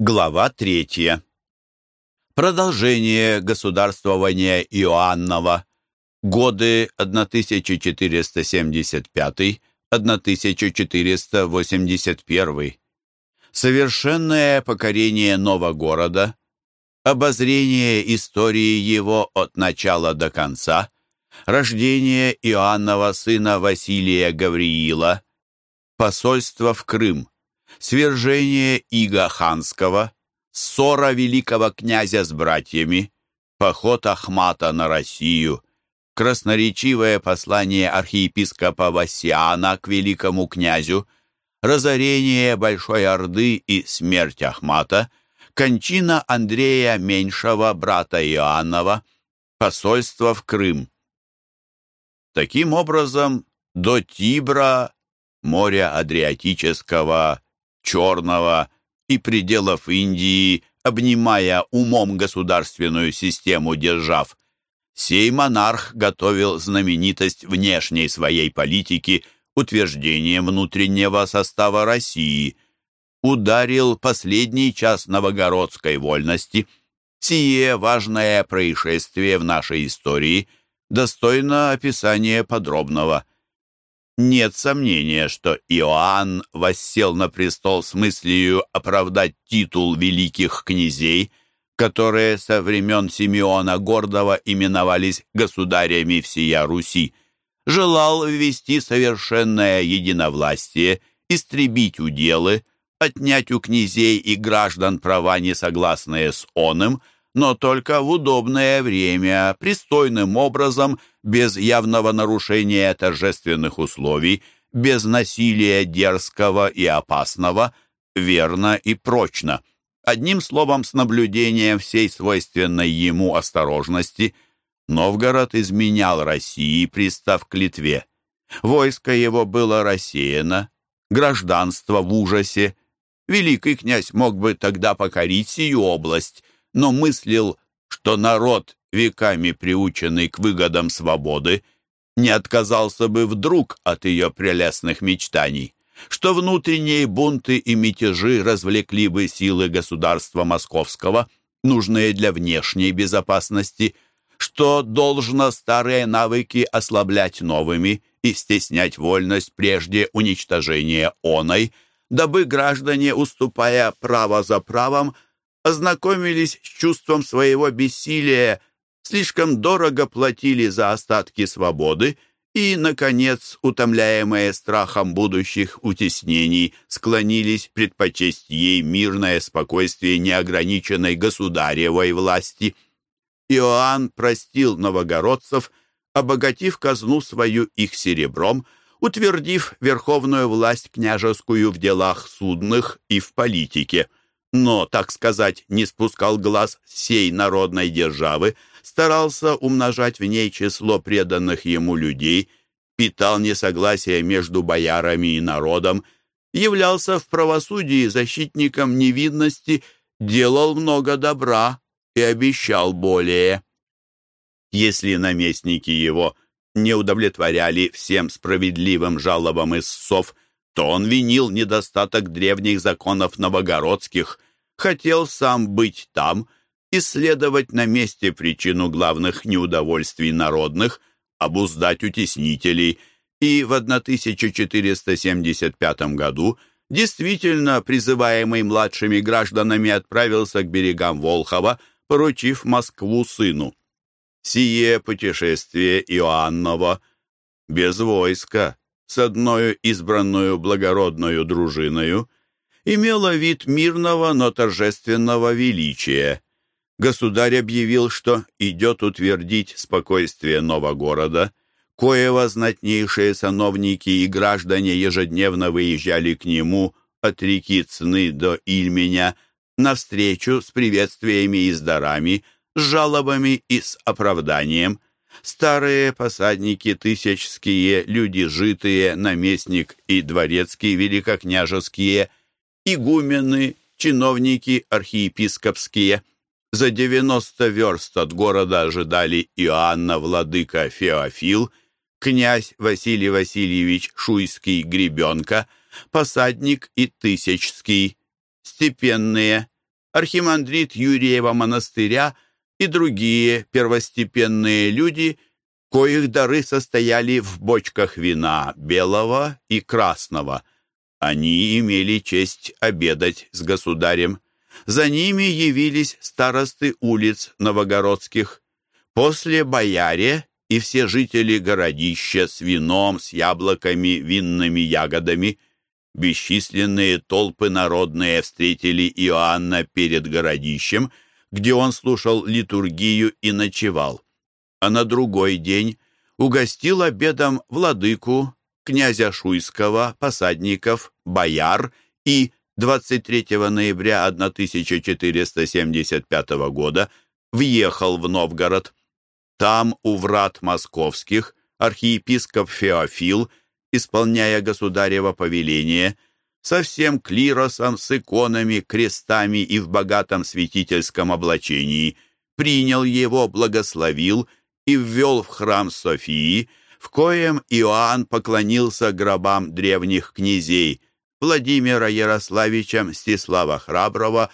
Глава третья. Продолжение государствования Иоаннова. Годы 1475-1481. Совершенное покорение Новогорода. Обозрение истории его от начала до конца. Рождение Иоаннова сына Василия Гавриила. Посольство в Крым свержение Иго Ханского, ссора великого князя с братьями, поход Ахмата на Россию, красноречивое послание архиепископа Васиана к великому князю, разорение Большой Орды и смерть Ахмата, кончина Андрея Меньшего, брата Иоаннова, посольство в Крым. Таким образом, до Тибра, моря Адриатического, Черного и пределов Индии, обнимая умом государственную систему держав, сей монарх готовил знаменитость внешней своей политики утверждением внутреннего состава России, ударил последний час новогородской вольности. Сие важное происшествие в нашей истории достойно описания подробного – нет сомнения, что Иоанн воссел на престол с мыслью оправдать титул великих князей, которые со времен Симеона Гордого именовались государями всея Руси, желал ввести совершенное единовластие, истребить уделы, отнять у князей и граждан права, несогласные с оным, но только в удобное время, пристойным образом – без явного нарушения торжественных условий, без насилия дерзкого и опасного, верно и прочно. Одним словом, с наблюдением всей свойственной ему осторожности, Новгород изменял России, пристав к Литве. Войско его было рассеяно, гражданство в ужасе. Великий князь мог бы тогда покорить сию область, но мыслил, что народ веками приученный к выгодам свободы, не отказался бы вдруг от ее прелестных мечтаний, что внутренние бунты и мятежи развлекли бы силы государства московского, нужные для внешней безопасности, что должно старые навыки ослаблять новыми и стеснять вольность прежде уничтожения оной, дабы граждане, уступая право за правом, ознакомились с чувством своего бессилия слишком дорого платили за остатки свободы и, наконец, утомляемые страхом будущих утеснений, склонились предпочесть ей мирное спокойствие неограниченной государевой власти. Иоанн простил новогородцев, обогатив казну свою их серебром, утвердив верховную власть княжескую в делах судных и в политике – но, так сказать, не спускал глаз сей народной державы, старался умножать в ней число преданных ему людей, питал несогласие между боярами и народом, являлся в правосудии защитником невинности, делал много добра и обещал более. Если наместники его не удовлетворяли всем справедливым жалобам истцов, то он винил недостаток древних законов новогородских, хотел сам быть там, исследовать на месте причину главных неудовольствий народных, обуздать утеснителей, и в 1475 году действительно призываемый младшими гражданами отправился к берегам Волхова, поручив Москву сыну. Сие путешествие Иоаннова без войска, с одной избранную благородную дружиною, имело вид мирного, но торжественного величия. Государь объявил, что идет утвердить спокойствие Новогорода, коего знатнейшие сановники и граждане ежедневно выезжали к нему от реки Цны до Ильменя навстречу с приветствиями и с дарами, с жалобами и с оправданием. Старые посадники тысячские, люди житые, наместник и дворецкие великокняжеские – игумены, чиновники архиепископские. За девяносто верст от города ожидали Иоанна Владыка Феофил, князь Василий Васильевич Шуйский Гребенка, посадник и Тысячский, степенные, архимандрит Юрьева монастыря и другие первостепенные люди, коих дары состояли в бочках вина белого и красного. Они имели честь обедать с государем. За ними явились старосты улиц новогородских. После бояре и все жители городища с вином, с яблоками, винными ягодами. Бесчисленные толпы народные встретили Иоанна перед городищем, где он слушал литургию и ночевал. А на другой день угостил обедом владыку, князя Шуйского, посадников, бояр и 23 ноября 1475 года въехал в Новгород. Там, у врат московских, архиепископ Феофил, исполняя государево повеление, со всем клиросом, с иконами, крестами и в богатом святительском облачении, принял его, благословил и ввел в храм Софии, в коем Иоанн поклонился гробам древних князей Владимира Ярославича Мстислава Храброго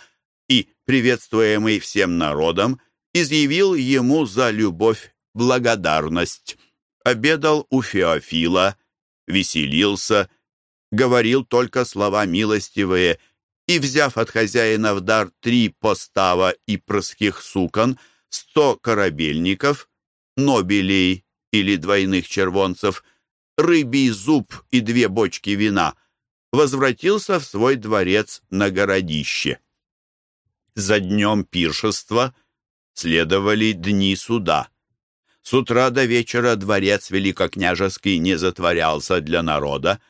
и, приветствуемый всем народом, изъявил ему за любовь благодарность. Обедал у Феофила, веселился, говорил только слова милостивые и, взяв от хозяина в дар три постава и прских сукон, сто корабельников, нобелей или двойных червонцев, рыбий зуб и две бочки вина, возвратился в свой дворец на городище. За днем пиршества – следовали дни суда. С утра до вечера дворец великокняжеский не затворялся для народа.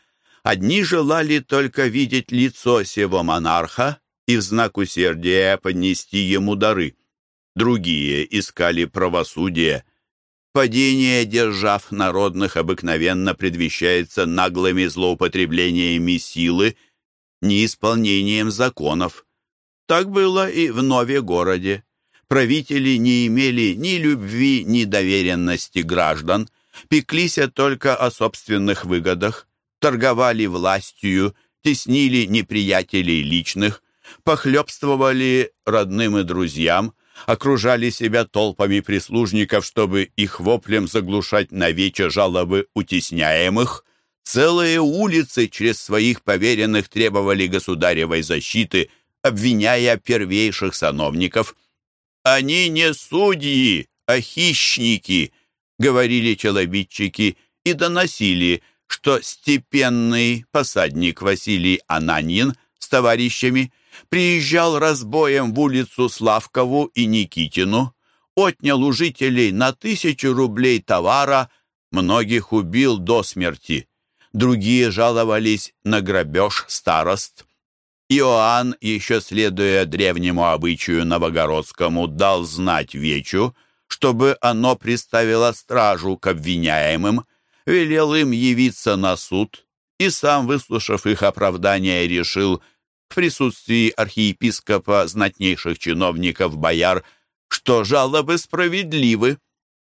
Одни желали только видеть лицо сего монарха и в знак усердия поднести ему дары. Другие искали правосудие. Падение держав народных обыкновенно предвещается наглыми злоупотреблениями силы, неисполнением законов. Так было и в Нове городе правители не имели ни любви, ни доверенности граждан, пеклись только о собственных выгодах, торговали властью, теснили неприятелей личных, похлебствовали родным и друзьям, окружали себя толпами прислужников, чтобы их воплем заглушать навече жалобы утесняемых. Целые улицы через своих поверенных требовали государевой защиты, обвиняя первейших сановников – «Они не судьи, а хищники», — говорили челобитчики и доносили, что степенный посадник Василий Ананин с товарищами приезжал разбоем в улицу Славкову и Никитину, отнял у жителей на тысячу рублей товара, многих убил до смерти. Другие жаловались на грабеж старост. Иоанн, еще следуя древнему обычаю новогородскому, дал знать Вечу, чтобы оно приставило стражу к обвиняемым, велел им явиться на суд и сам, выслушав их оправдания, решил в присутствии архиепископа знатнейших чиновников бояр, что жалобы справедливы,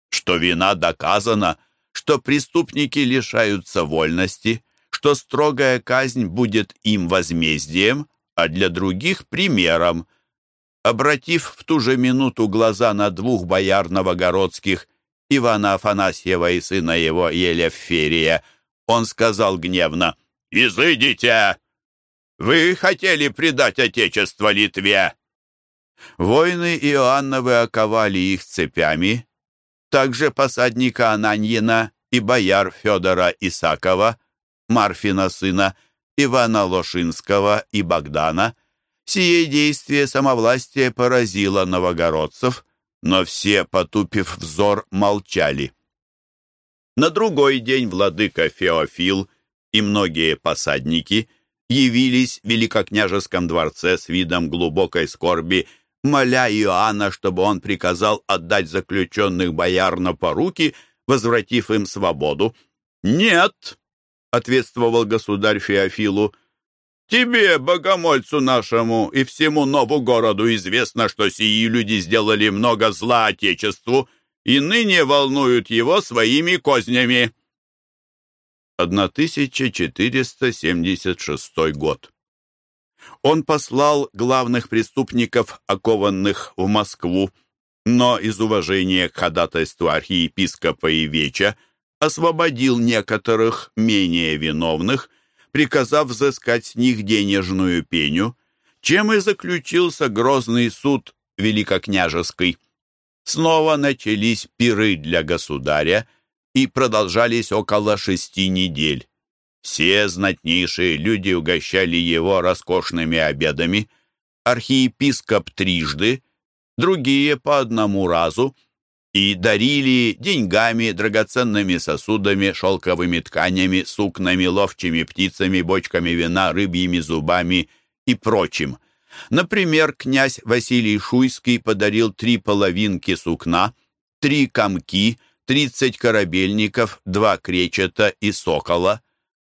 что вина доказана, что преступники лишаются вольности, что строгая казнь будет им возмездием, а для других — примером. Обратив в ту же минуту глаза на двух бояр новогородских, Ивана Афанасьева и сына его Елеферия, он сказал гневно, «Изыдите! Вы хотели предать Отечество Литве!» Войны Иоанновы оковали их цепями, также посадника Ананьина и бояр Федора Исакова, Марфина сына, Ивана Лошинского и Богдана. Сие действие самовластия поразило новогородцев, но все, потупив взор, молчали. На другой день владыка Феофил и многие посадники явились в Великокняжеском дворце с видом глубокой скорби, моля Иоанна, чтобы он приказал отдать заключенных бояр на поруки, возвратив им свободу. «Нет!» — ответствовал государь Феофилу. «Тебе, богомольцу нашему, и всему нову городу известно, что сии люди сделали много зла Отечеству и ныне волнуют его своими кознями». 1476 год. Он послал главных преступников, окованных в Москву, но из уважения к ходатайству архиепископа и Веча освободил некоторых менее виновных, приказав взыскать с них денежную пеню, чем и заключился грозный суд великокняжеский. Снова начались пиры для государя и продолжались около шести недель. Все знатнейшие люди угощали его роскошными обедами. Архиепископ трижды, другие по одному разу, и дарили деньгами, драгоценными сосудами, шелковыми тканями, сукнами, ловчими птицами, бочками вина, рыбьими зубами и прочим. Например, князь Василий Шуйский подарил три половинки сукна, три комки, тридцать корабельников, два кречета и сокола,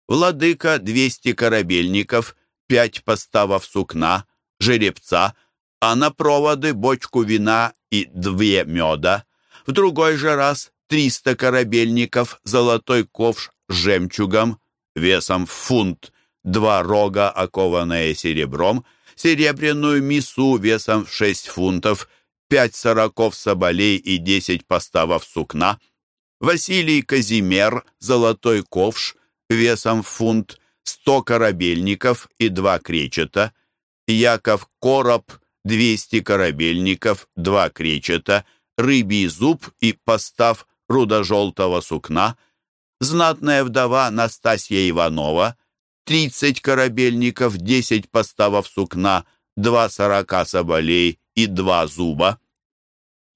владыка двести корабельников, пять поставов сукна, жеребца, а на проводы бочку вина и две меда. В другой же раз триста корабельников, золотой ковш с жемчугом, весом в фунт, два рога, окованные серебром, серебряную мису весом в шесть фунтов, пять сороков соболей и десять поставов сукна, Василий Казимер, золотой ковш, весом в фунт, сто корабельников и два кречета, Яков Короб, двести корабельников, два кречета, рыбий зуб и постав рудожелтого сукна, знатная вдова Настасья Иванова, тридцать корабельников, десять поставов сукна, два сорока соболей и два зуба.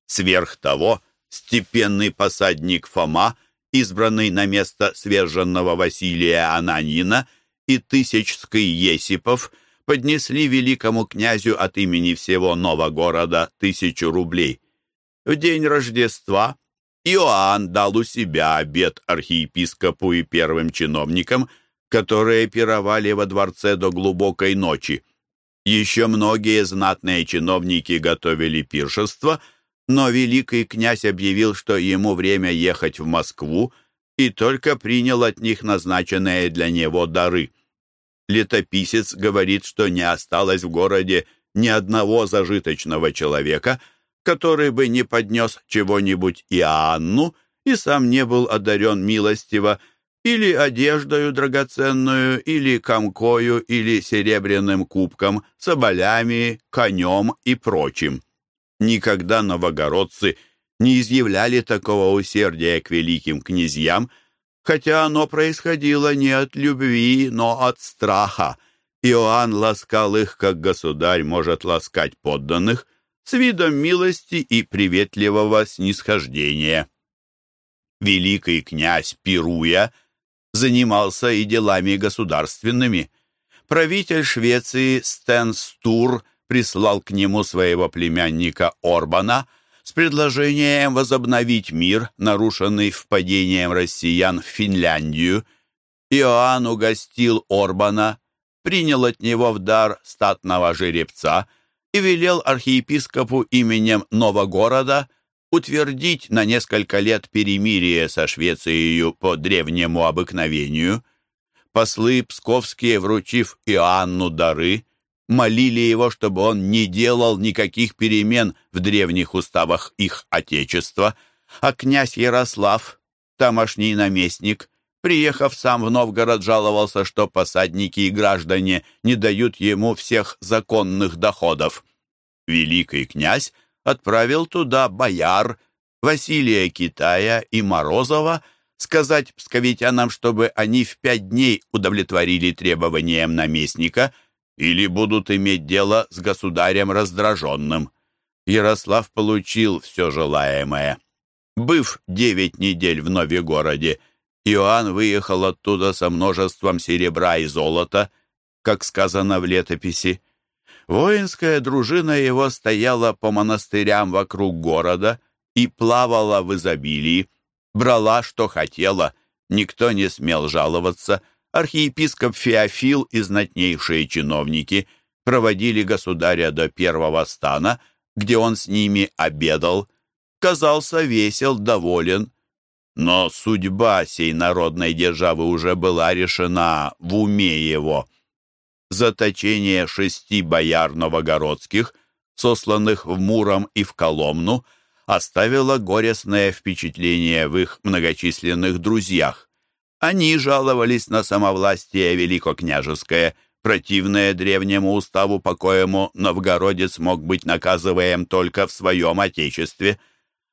Сверх того, степенный посадник Фома, избранный на место сверженного Василия Ананьина, и Тысячский Есипов поднесли великому князю от имени всего Новогорода тысячу рублей. В день Рождества Иоанн дал у себя обед архиепископу и первым чиновникам, которые пировали во дворце до глубокой ночи. Еще многие знатные чиновники готовили пиршество, но великий князь объявил, что ему время ехать в Москву, и только принял от них назначенные для него дары. Летописец говорит, что не осталось в городе ни одного зажиточного человека — который бы не поднес чего-нибудь Иоанну и сам не был одарен милостиво, или одеждою драгоценную, или комкою, или серебряным кубком, соболями, конем и прочим. Никогда новогородцы не изъявляли такого усердия к великим князьям, хотя оно происходило не от любви, но от страха. Иоанн ласкал их, как государь может ласкать подданных – с видом милости и приветливого снисхождения. Великий князь Пируя занимался и делами государственными. Правитель Швеции Стен Стур прислал к нему своего племянника Орбана с предложением возобновить мир, нарушенный впадением россиян в Финляндию. Иоанн угостил Орбана, принял от него в дар статного жеребца – и велел архиепископу именем Новогорода утвердить на несколько лет перемирие со Швецией по древнему обыкновению. Послы псковские, вручив Иоанну дары, молили его, чтобы он не делал никаких перемен в древних уставах их отечества, а князь Ярослав, тамошний наместник, приехав сам в Новгород, жаловался, что посадники и граждане не дают ему всех законных доходов. Великий князь отправил туда бояр Василия Китая и Морозова сказать псковитянам, чтобы они в пять дней удовлетворили требованиям наместника или будут иметь дело с государем раздраженным. Ярослав получил все желаемое. Быв девять недель в Новегороде, Иоанн выехал оттуда со множеством серебра и золота, как сказано в летописи. Воинская дружина его стояла по монастырям вокруг города и плавала в изобилии, брала, что хотела, никто не смел жаловаться. Архиепископ Феофил и знатнейшие чиновники проводили государя до первого стана, где он с ними обедал, казался весел, доволен, но судьба сей народной державы уже была решена в уме его. заточение шести бояр новогородских, сосланных в Муром и в Коломну, оставило горестное впечатление в их многочисленных друзьях. Они жаловались на самовластие великокняжеское, противное древнему уставу, по коему новгородец мог быть наказываем только в своем отечестве.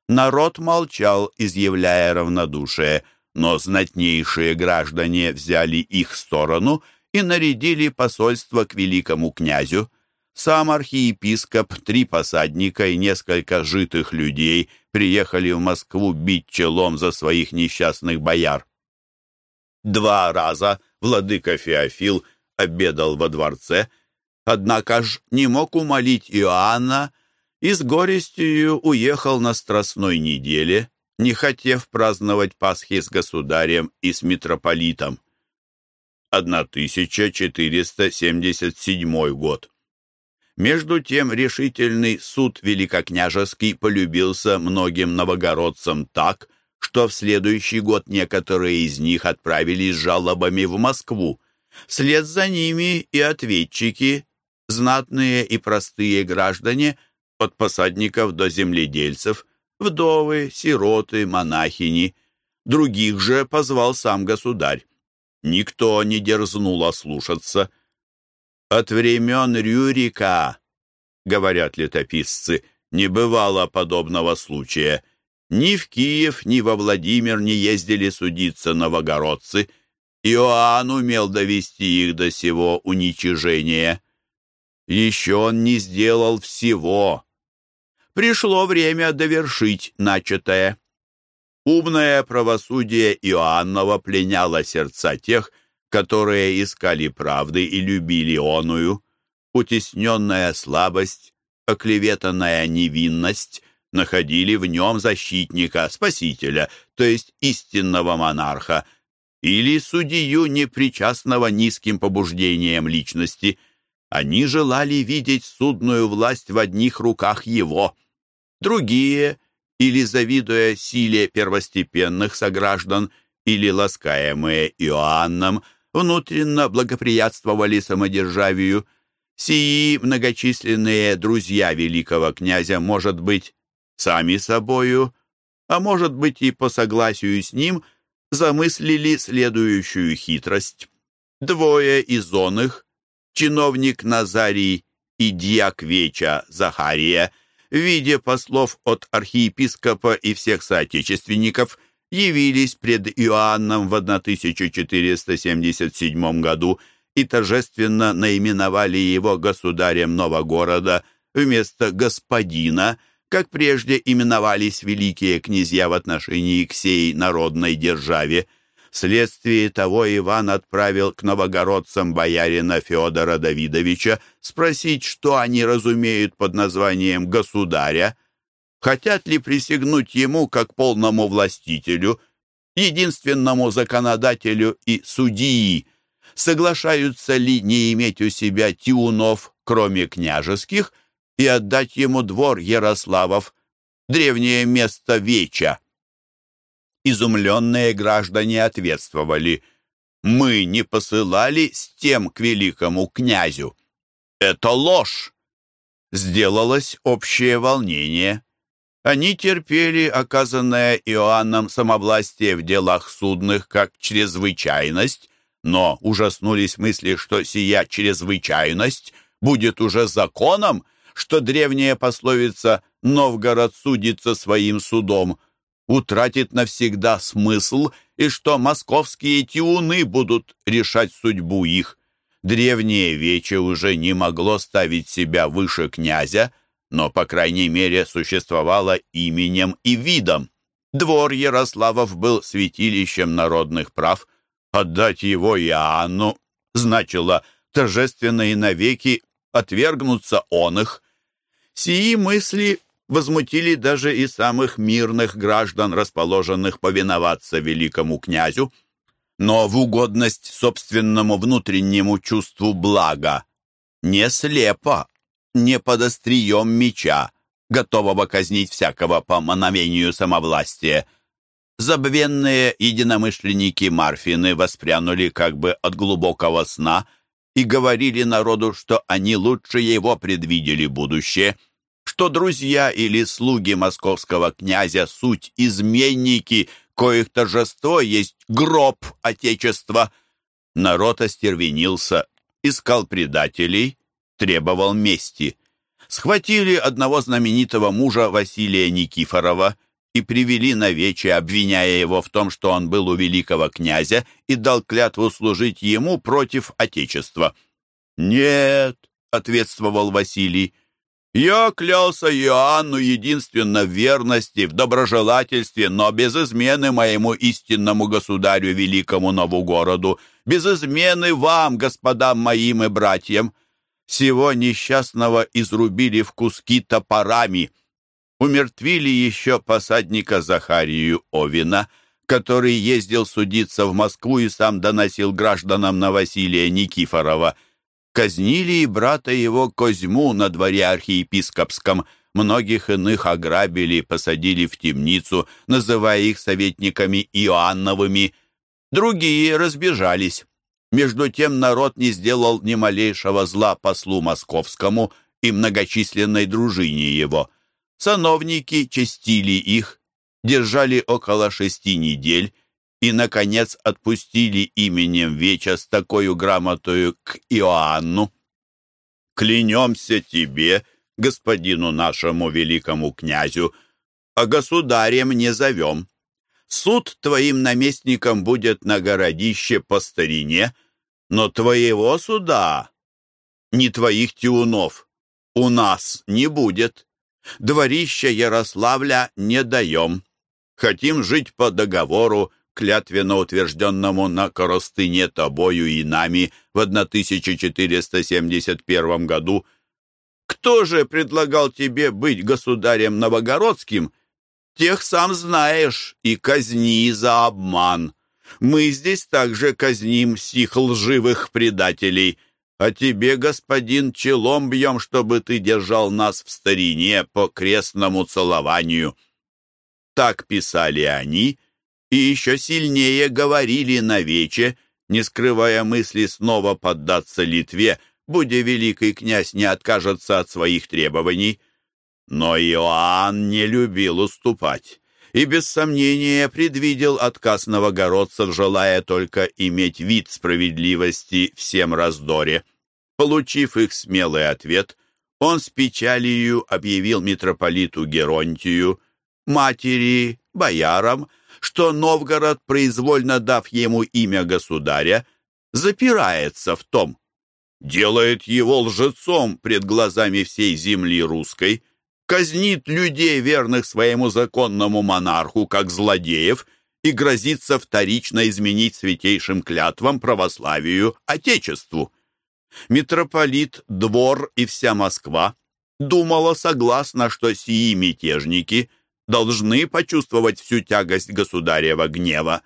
Народ молчал, изъявляя равнодушие, но знатнейшие граждане взяли их сторону и нарядили посольство к великому князю. Сам архиепископ, три посадника и несколько житых людей приехали в Москву бить челом за своих несчастных бояр. Два раза владыка Феофил обедал во дворце, однако ж не мог умолить Иоанна и с горестью уехал на Страстной неделе, не хотев праздновать Пасхи с государем и с митрополитом. 1477 год. Между тем решительный суд великокняжеский полюбился многим новогородцам так, что в следующий год некоторые из них отправились с жалобами в Москву. Вслед за ними и ответчики, знатные и простые граждане, от посадников до земледельцев, вдовы, сироты, монахини. Других же позвал сам государь. Никто не дерзнул ослушаться – от времен Рюрика, говорят летописцы, не бывало подобного случая. Ни в Киев, ни во Владимир не ездили судиться новогородцы. Иоанн умел довести их до сего уничижения. Еще он не сделал всего. Пришло время довершить начатое. Умное правосудие Иоаннова пленяло сердца тех, которые искали правды и любили оную, утесненная слабость, оклеветанная невинность находили в нем защитника, спасителя, то есть истинного монарха, или судью, непричастного низким побуждениям личности. Они желали видеть судную власть в одних руках его. Другие, или завидуя силе первостепенных сограждан, или ласкаемые Иоанном, внутренно благоприятствовали самодержавию. Сии многочисленные друзья великого князя, может быть, сами собою, а может быть и по согласию с ним, замыслили следующую хитрость. Двое из оных, чиновник Назарий и дьяк Веча Захария, в виде послов от архиепископа и всех соотечественников, явились пред Иоанном в 1477 году и торжественно наименовали его государем Новогорода вместо господина, как прежде именовались великие князья в отношении к сей народной державе. Вследствие того Иван отправил к новогородцам боярина Федора Давидовича спросить, что они разумеют под названием «государя», хотят ли присягнуть ему как полному властителю, единственному законодателю и судьи, соглашаются ли не иметь у себя тиунов, кроме княжеских, и отдать ему двор Ярославов, древнее место Веча. Изумленные граждане ответствовали, «Мы не посылали с тем к великому князю. Это ложь!» Сделалось общее волнение. Они терпели оказанное Иоанном самовластие в делах судных как чрезвычайность, но ужаснулись мысли, что сия чрезвычайность будет уже законом, что древняя пословица «Новгород судится своим судом» утратит навсегда смысл и что московские тиуны будут решать судьбу их. Древнее вече уже не могло ставить себя выше князя, но, по крайней мере, существовало именем и видом. Двор Ярославов был святилищем народных прав. Отдать его Иоанну значило торжественно и навеки отвергнуться он их. Сии мысли возмутили даже и самых мирных граждан, расположенных повиноваться великому князю, но в угодность собственному внутреннему чувству блага, не слепо, не под острием меча, готового казнить всякого по мановению самовластия. Забвенные единомышленники Марфины воспрянули как бы от глубокого сна и говорили народу, что они лучше его предвидели будущее, что друзья или слуги московского князя суть изменники, коих торжество есть гроб Отечества. Народ остервенился, искал предателей, требовал мести. Схватили одного знаменитого мужа Василия Никифорова и привели на вече, обвиняя его в том, что он был у великого князя и дал клятву служить ему против Отечества. «Нет», — ответствовал Василий, — «я клялся Иоанну единственно в верности, в доброжелательстве, но без измены моему истинному государю, великому Новогороду, без измены вам, господам моим и братьям. Всего несчастного изрубили в куски топорами» умертвили еще посадника Захарию Овина, который ездил судиться в Москву и сам доносил гражданам на Василия Никифорова. Казнили и брата его Козьму на дворе архиепископском, многих иных ограбили, посадили в темницу, называя их советниками Иоанновыми. Другие разбежались. Между тем народ не сделал ни малейшего зла послу московскому и многочисленной дружине его. Сановники честили их, держали около шести недель и, наконец, отпустили именем Веча с такой грамотою к Иоанну. «Клянемся тебе, господину нашему великому князю, а государем не зовем. Суд твоим наместником будет на городище по старине, но твоего суда, не твоих тиунов, у нас не будет. Дворища Ярославля не даем. Хотим жить по договору, клятвенно утвержденному на Коростыне тобою и нами в 1471 году. Кто же предлагал тебе быть государем новогородским? Тех сам знаешь и казни за обман. Мы здесь также казним сих лживых предателей а тебе, господин, челом бьем, чтобы ты держал нас в старине по крестному целованию». Так писали они, и еще сильнее говорили на вече, не скрывая мысли снова поддаться Литве, будя великий князь не откажется от своих требований. Но Иоанн не любил уступать и без сомнения предвидел отказ новогородцев, желая только иметь вид справедливости всем раздоре. Получив их смелый ответ, он с печалью объявил митрополиту Геронтию, матери, боярам, что Новгород, произвольно дав ему имя государя, запирается в том, делает его лжецом пред глазами всей земли русской, казнит людей, верных своему законному монарху, как злодеев, и грозится вторично изменить святейшим клятвам православию Отечеству. Митрополит, двор и вся Москва думала согласно, что сии мятежники должны почувствовать всю тягость государева гнева.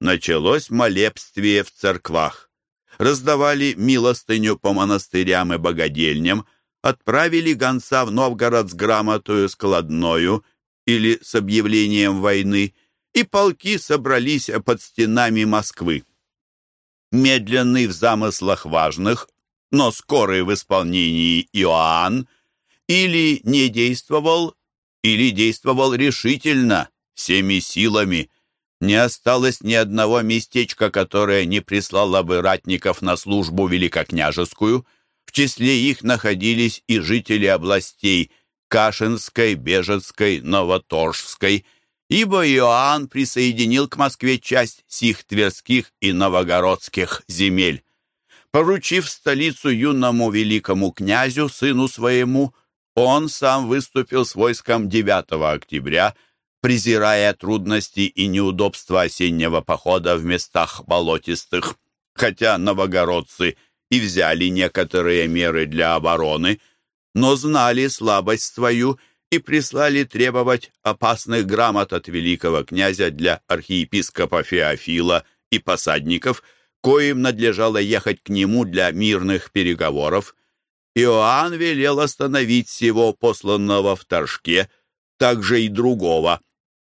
Началось молебствие в церквах. Раздавали милостыню по монастырям и богадельням, отправили гонца в Новгород с грамотою складною или с объявлением войны, и полки собрались под стенами Москвы. Медленный в замыслах важных, но скорый в исполнении Иоанн или не действовал, или действовал решительно, всеми силами. Не осталось ни одного местечка, которое не прислало бы ратников на службу великокняжескую – в числе их находились и жители областей Кашинской, Бежецкой, Новоторжской, ибо Иоанн присоединил к Москве часть сих тверских и новогородских земель. Поручив столицу юному великому князю, сыну своему, он сам выступил с войском 9 октября, презирая трудности и неудобства осеннего похода в местах болотистых, хотя новогородцы – и взяли некоторые меры для обороны, но знали слабость свою и прислали требовать опасных грамот от великого князя для архиепископа Феофила и посадников, коим надлежало ехать к нему для мирных переговоров. Иоанн велел остановить всего посланного в Торжке, также и другого.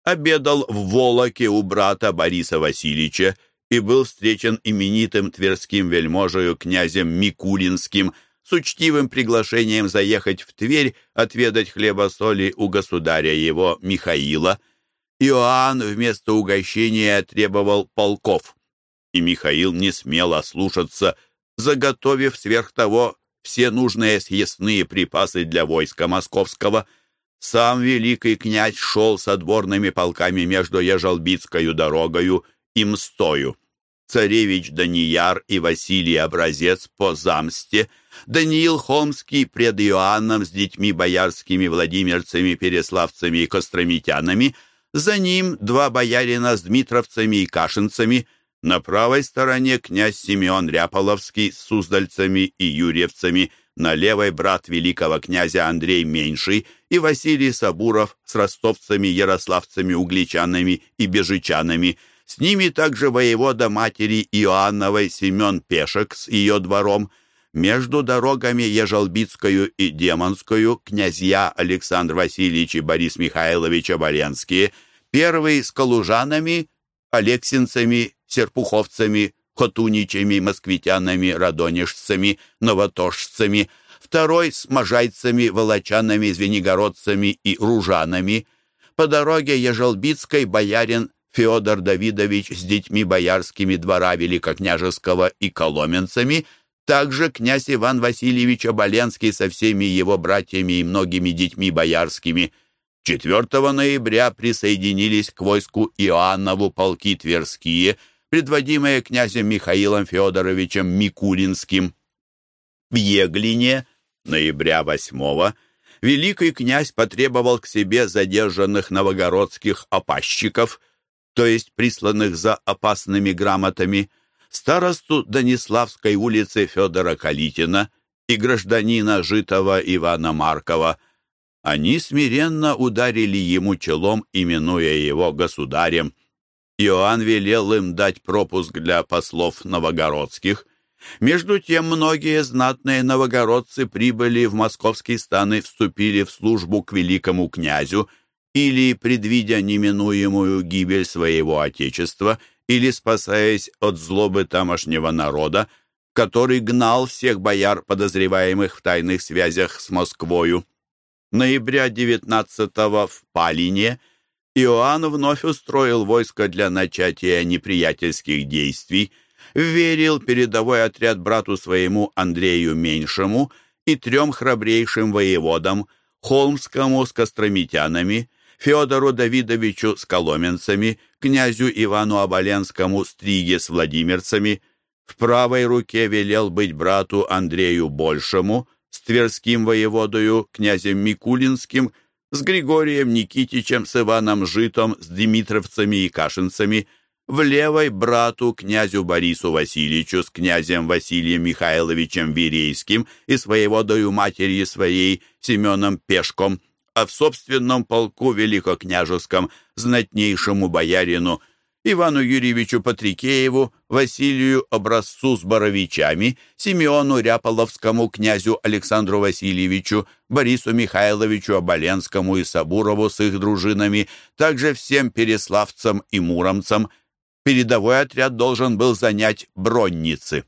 Обедал в Волоке у брата Бориса Васильевича и был встречен именитым тверским вельможею князем Микулинским с учтивым приглашением заехать в Тверь отведать хлеба-соли у государя его Михаила. Иоанн вместо угощения требовал полков, и Михаил не смел ослушаться, заготовив сверх того все нужные съестные припасы для войска московского. Сам великий князь шел с отборными полками между Ежелбицкою дорогою и Мстою. Царевич Данияр и Василий Образец по замсте, Даниил Холмский пред Иоанном с детьми боярскими, владимирцами, переславцами и костромитянами, за ним два боярина с дмитровцами и кашинцами – на правой стороне князь Симеон Ряполовский с суздальцами и юрьевцами, на левой брат великого князя Андрей Меньший и Василий Сабуров с ростовцами, ярославцами, угличанами и бежичанами. С ними также воевода матери Иоанновой Семен Пешек с ее двором. Между дорогами Ежелбицкую и Демонскую князья Александр Васильевич и Борис Михайлович Оболенские, первый с калужанами, алексинцами серпуховцами, хотуничами, москвитянами, радонежцами, новотошцами, второй с можайцами, волочанами, звенигородцами и ружанами. По дороге Ежелбицкой боярин Федор Давидович с детьми боярскими двора Великокняжеского и коломенцами, также князь Иван Васильевич Оболенский со всеми его братьями и многими детьми боярскими. 4 ноября присоединились к войску Иоаннову полки Тверские – предводимые князем Михаилом Федоровичем Микулинским. В Еглине, ноября 8 великий князь потребовал к себе задержанных новогородских опасчиков, то есть присланных за опасными грамотами, старосту Даниславской улицы Федора Калитина и гражданина Житова Ивана Маркова. Они смиренно ударили ему челом, именуя его государем. Иоанн велел им дать пропуск для послов новогородских. Между тем многие знатные новогородцы прибыли в московский стан вступили в службу к великому князю, или, предвидя неминуемую гибель своего отечества, или спасаясь от злобы тамошнего народа, который гнал всех бояр, подозреваемых в тайных связях с Москвою. Ноября 19-го в Палине – Иоанн вновь устроил войско для начатия неприятельских действий, верил передовой отряд брату своему Андрею Меньшему и трем храбрейшим воеводам Холмскому с костромитянами, Федору Давидовичу с коломенцами, князю Ивану Оболенскому Стриге с владимирцами. В правой руке велел быть брату Андрею Большему с тверским воеводою, князем Микулинским, с Григорием Никитичем, с Иваном Житом, с Дмитровцами и Кашинцами, в левой брату князю Борису Васильевичу с князем Василием Михайловичем Верейским и своеводою матери своей Семеном Пешком, а в собственном полку великокняжеском знатнейшему боярину Ивану Юрьевичу Патрикееву, Василию Образцу с Боровичами, Симеону Ряполовскому, князю Александру Васильевичу, Борису Михайловичу Оболенскому и Сабурову с их дружинами, также всем переславцам и муромцам. Передовой отряд должен был занять Бронницы.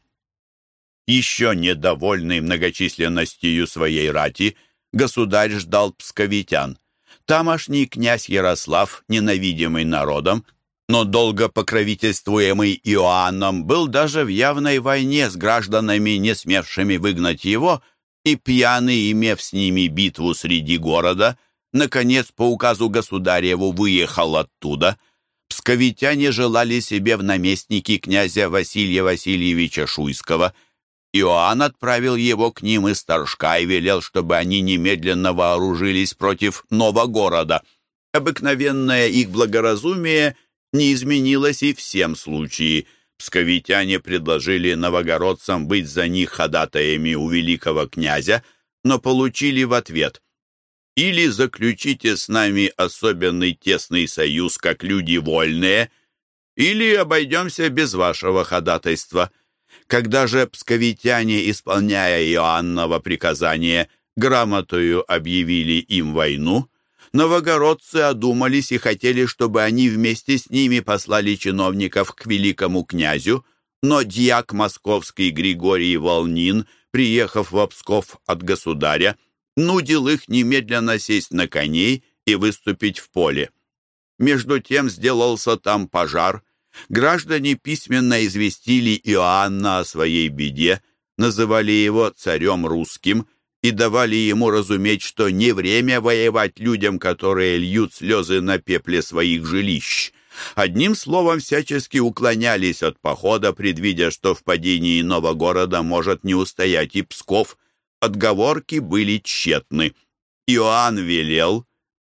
Еще недовольный многочисленностью своей рати, государь ждал псковитян. Тамошний князь Ярослав, ненавидимый народом, но долго покровительствуемый Иоанном был даже в явной войне с гражданами, не смевшими выгнать его, и пьяный, имев с ними битву среди города, наконец по указу государеву выехал оттуда. Псковитяне желали себе в наместники князя Василия Васильевича Шуйского. Иоанн отправил его к ним из Торжка и велел, чтобы они немедленно вооружились против Новогорода. Обыкновенное их благоразумие – не изменилось и в всем случае. Псковитяне предложили новогородцам быть за них ходатаями у великого князя, но получили в ответ «Или заключите с нами особенный тесный союз, как люди вольные, или обойдемся без вашего ходатайства». Когда же псковитяне, исполняя Иоанново приказание, грамотою объявили им войну, Новогородцы одумались и хотели, чтобы они вместе с ними послали чиновников к великому князю, но дьяк московский Григорий Волнин, приехав в Псков от государя, нудил их немедленно сесть на коней и выступить в поле. Между тем сделался там пожар. Граждане письменно известили Иоанна о своей беде, называли его царем русским и давали ему разуметь, что не время воевать людям, которые льют слезы на пепле своих жилищ. Одним словом, всячески уклонялись от похода, предвидя, что в падении нового города может не устоять и Псков. Отговорки были тщетны. Иоанн велел,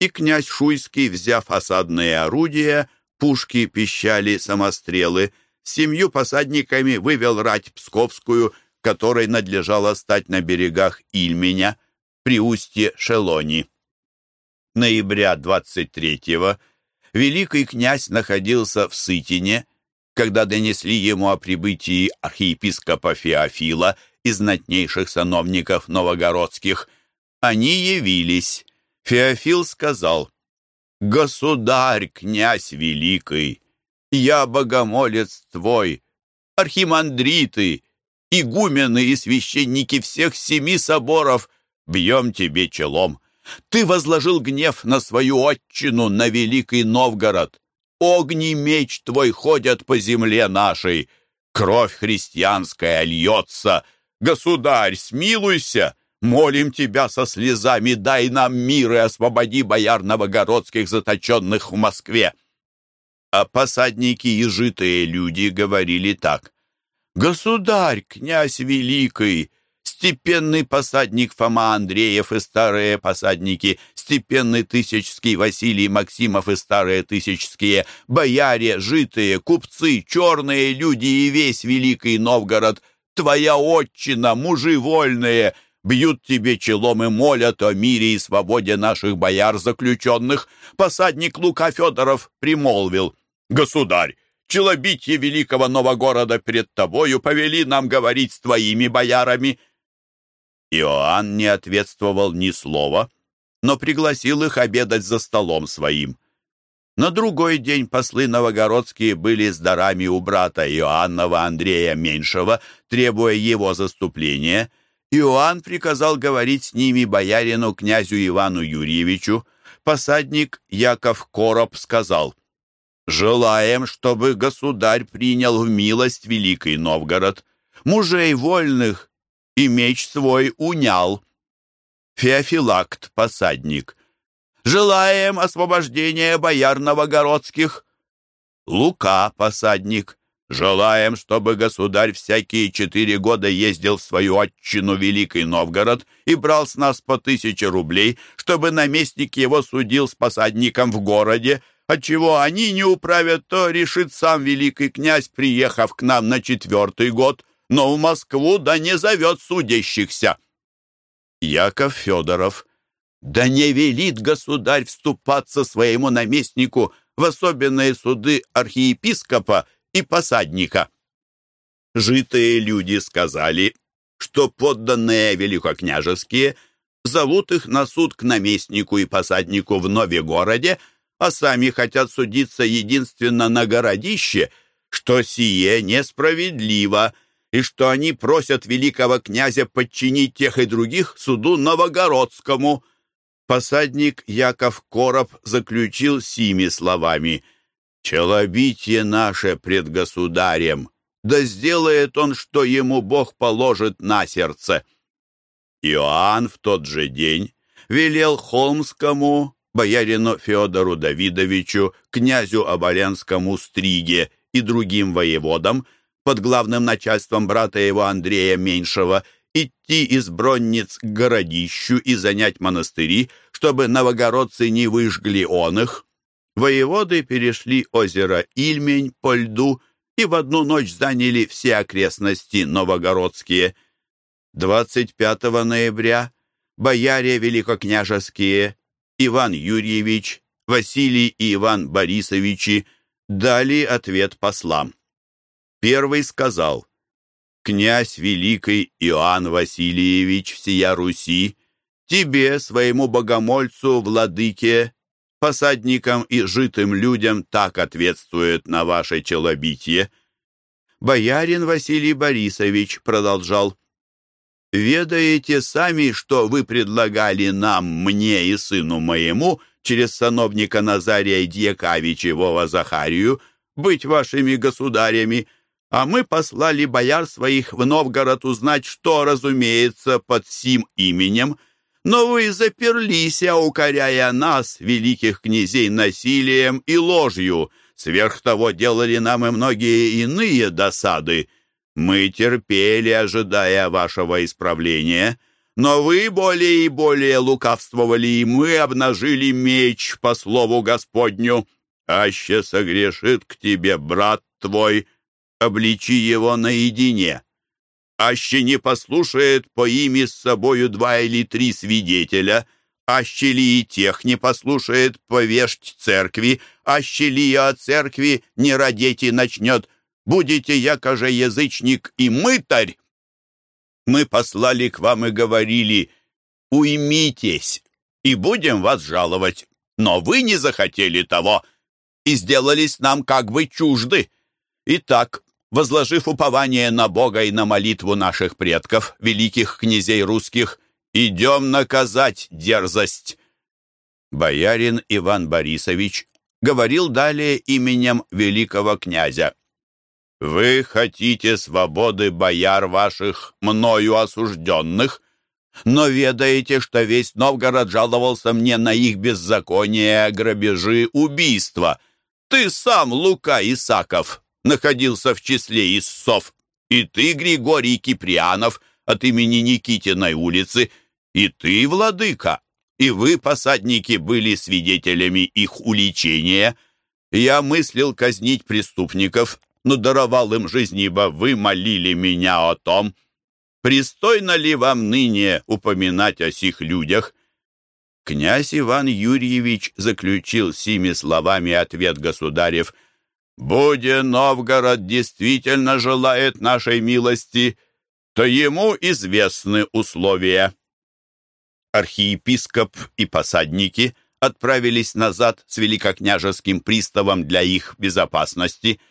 и князь Шуйский, взяв осадные орудия, пушки, пищали, самострелы, семью посадниками вывел рать Псковскую, которой надлежало стать на берегах Ильменя при устье Шелони. Ноября 23-го великий князь находился в Сытине, когда донесли ему о прибытии архиепископа Феофила и знатнейших сановников новогородских. Они явились. Феофил сказал, «Государь, князь великий, я богомолец твой, архимандриты, игумены и священники всех семи соборов, бьем тебе челом. Ты возложил гнев на свою отчину, на Великий Новгород. Огни меч твой ходят по земле нашей. Кровь христианская льется. Государь, смилуйся. Молим тебя со слезами, дай нам мир и освободи бояр новогородских, заточенных в Москве. А посадники и житые люди говорили так. «Государь, князь великий, степенный посадник Фома Андреев и старые посадники, степенный Тысячский Василий Максимов и старые Тысячские, бояре, житые, купцы, черные люди и весь Великий Новгород, твоя отчина, мужи вольные, бьют тебе челом и молят о мире и свободе наших бояр заключенных. Посадник Лука Федоров примолвил, «Государь, челобитие великого Новогорода перед тобою повели нам говорить с твоими боярами». Иоанн не ответствовал ни слова, но пригласил их обедать за столом своим. На другой день послы новогородские были с дарами у брата Иоаннова Андрея Меньшего, требуя его заступления. Иоанн приказал говорить с ними боярину князю Ивану Юрьевичу. Посадник Яков Короб сказал, «Желаем, чтобы государь принял в милость Великий Новгород, мужей вольных и меч свой унял». Феофилакт, посадник, «Желаем освобождения бояр новогородских». Лука, посадник, Желаем, чтобы государь всякие четыре года ездил в свою отчину Великий Новгород и брал с нас по тысяче рублей, чтобы наместник его судил с посадником в городе, отчего они не управят, то решит сам великий князь, приехав к нам на четвертый год, но в Москву да не зовет судящихся. Яков Федоров. Да не велит государь вступаться своему наместнику в особенные суды архиепископа и посадника. Житые люди сказали, что подданные великокняжеские зовут их на суд к наместнику и посаднику в Новегороде, а сами хотят судиться единственно на городище, что сие несправедливо, и что они просят великого князя подчинить тех и других суду Новогородскому. Посадник Яков Короб заключил сими словами — «Челобитие наше пред государем, да сделает он, что ему Бог положит на сердце». Иоанн в тот же день велел Холмскому, боярину Федору Давидовичу, князю Оболенскому Стриге и другим воеводам под главным начальством брата его Андрея Меньшего идти из Бронниц к городищу и занять монастыри, чтобы новогородцы не выжгли он их. Воеводы перешли озеро Ильмень по льду и в одну ночь заняли все окрестности новогородские. 25 ноября бояре великокняжеские Иван Юрьевич, Василий и Иван Борисовичи дали ответ послам. Первый сказал, «Князь Великий Иоанн Васильевич всея Руси тебе, своему богомольцу, владыке, посадникам и житым людям так ответствует на ваше челобитие. Боярин Василий Борисович продолжал. «Ведаете сами, что вы предлагали нам, мне и сыну моему, через сановника Назария Дьяковича Вова Захарию, быть вашими государями, а мы послали бояр своих в Новгород узнать, что, разумеется, под сим именем, но вы заперлись, укоряя нас, великих князей, насилием и ложью, сверх того делали нам и многие иные досады. Мы терпели, ожидая вашего исправления». Но вы более и более лукавствовали, и мы обнажили меч по слову Господню. Аще согрешит к тебе брат твой, обличи его наедине. Аще не послушает по ими с собою два или три свидетеля, аще ли и тех не послушает повешать церкви, аще ли о церкви не родить и начнет, будете якоже язычник и мытарь. Мы послали к вам и говорили, уймитесь, и будем вас жаловать. Но вы не захотели того и сделались нам как бы чужды. Итак, возложив упование на Бога и на молитву наших предков, великих князей русских, идем наказать дерзость. Боярин Иван Борисович говорил далее именем великого князя. «Вы хотите свободы бояр ваших, мною осужденных, но ведаете, что весь Новгород жаловался мне на их беззаконие, грабежи, убийства. Ты сам, Лука Исаков, находился в числе иссов, и ты, Григорий Киприанов, от имени Никитиной улицы, и ты, владыка, и вы, посадники, были свидетелями их уличения. Я мыслил казнить преступников, но даровал им жизнь, ибо вы молили меня о том. Пристойно ли вам ныне упоминать о сих людях?» Князь Иван Юрьевич заключил сими словами ответ государев. «Буде Новгород действительно желает нашей милости, то ему известны условия». Архиепископ и посадники отправились назад с великокняжеским приставом для их безопасности –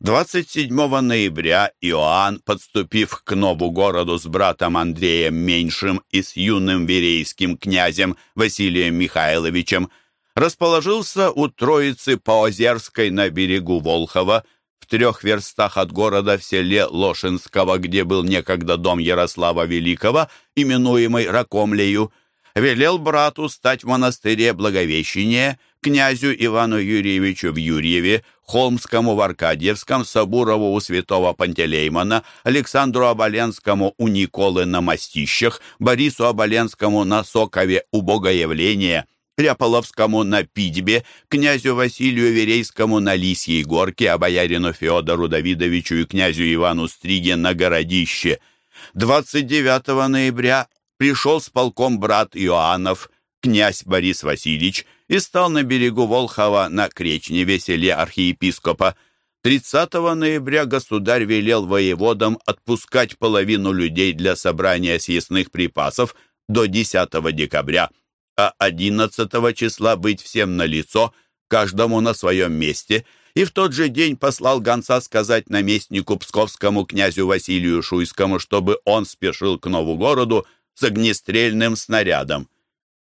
27 ноября Иоанн, подступив к Нову городу с братом Андреем Меньшим и с юным верейским князем Василием Михайловичем, расположился у Троицы по Озерской на берегу Волхова, в трех верстах от города в селе Лошинского, где был некогда дом Ярослава Великого, именуемый Ракомлею, велел брату стать в монастыре Благовещения, князю Ивану Юрьевичу в Юрьеве, Холмскому в Аркадьевском, Сабурову у святого Пантелеймона, Александру Оболенскому у Николы на Мастищах, Борису Оболенскому на Сокове у Богоявления, Ряполовскому на Пидьбе, князю Василию Верейскому на Лисьей горке, а боярину Федору Давидовичу и князю Ивану Стриге на Городище. 29 ноября пришел с полком брат Иоаннов, князь Борис Васильевич, и стал на берегу Волхова на Кречневе, селе архиепископа. 30 ноября государь велел воеводам отпускать половину людей для собрания съестных припасов до 10 декабря, а 11 числа быть всем на лицо, каждому на своем месте, и в тот же день послал гонца сказать наместнику псковскому князю Василию Шуйскому, чтобы он спешил к Новогороду с огнестрельным снарядом.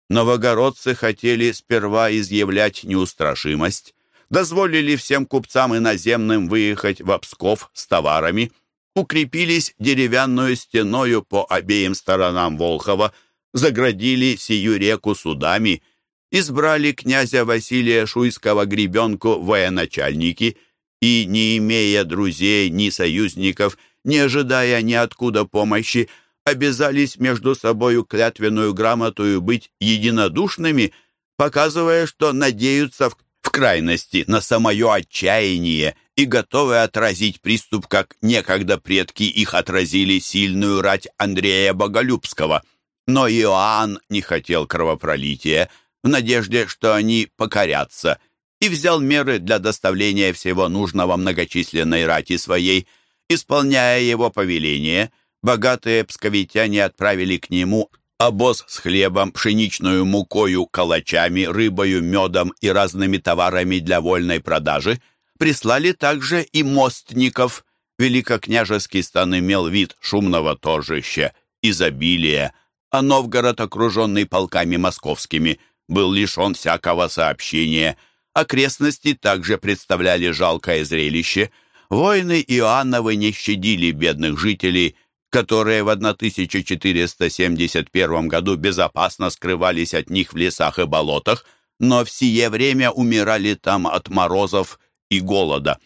Новогородцы хотели сперва изъявлять неустрашимость, дозволили всем купцам иноземным выехать в Псков с товарами, укрепились деревянную стеною по обеим сторонам Волхова, заградили сию реку судами, избрали князя Василия Шуйского гребенку военачальники и, не имея друзей ни союзников, не ожидая ниоткуда помощи, обязались между собою клятвенную грамотую быть единодушными, показывая, что надеются в, в крайности на самое отчаяние и готовы отразить приступ, как некогда предки их отразили сильную рать Андрея Боголюбского. Но Иоанн не хотел кровопролития, в надежде, что они покорятся, и взял меры для доставления всего нужного многочисленной рати своей, исполняя его повеление – богатые псковитяне отправили к нему обоз с хлебом, пшеничную мукою, калачами, рыбою, медом и разными товарами для вольной продажи, прислали также и мостников. Великокняжеский стан имел вид шумного торжища, изобилия, а Новгород, окруженный полками московскими, был лишен всякого сообщения. Окрестности также представляли жалкое зрелище. Войны Иоанновы не щадили бедных жителей, которые в 1471 году безопасно скрывались от них в лесах и болотах, но в сие время умирали там от морозов и голода.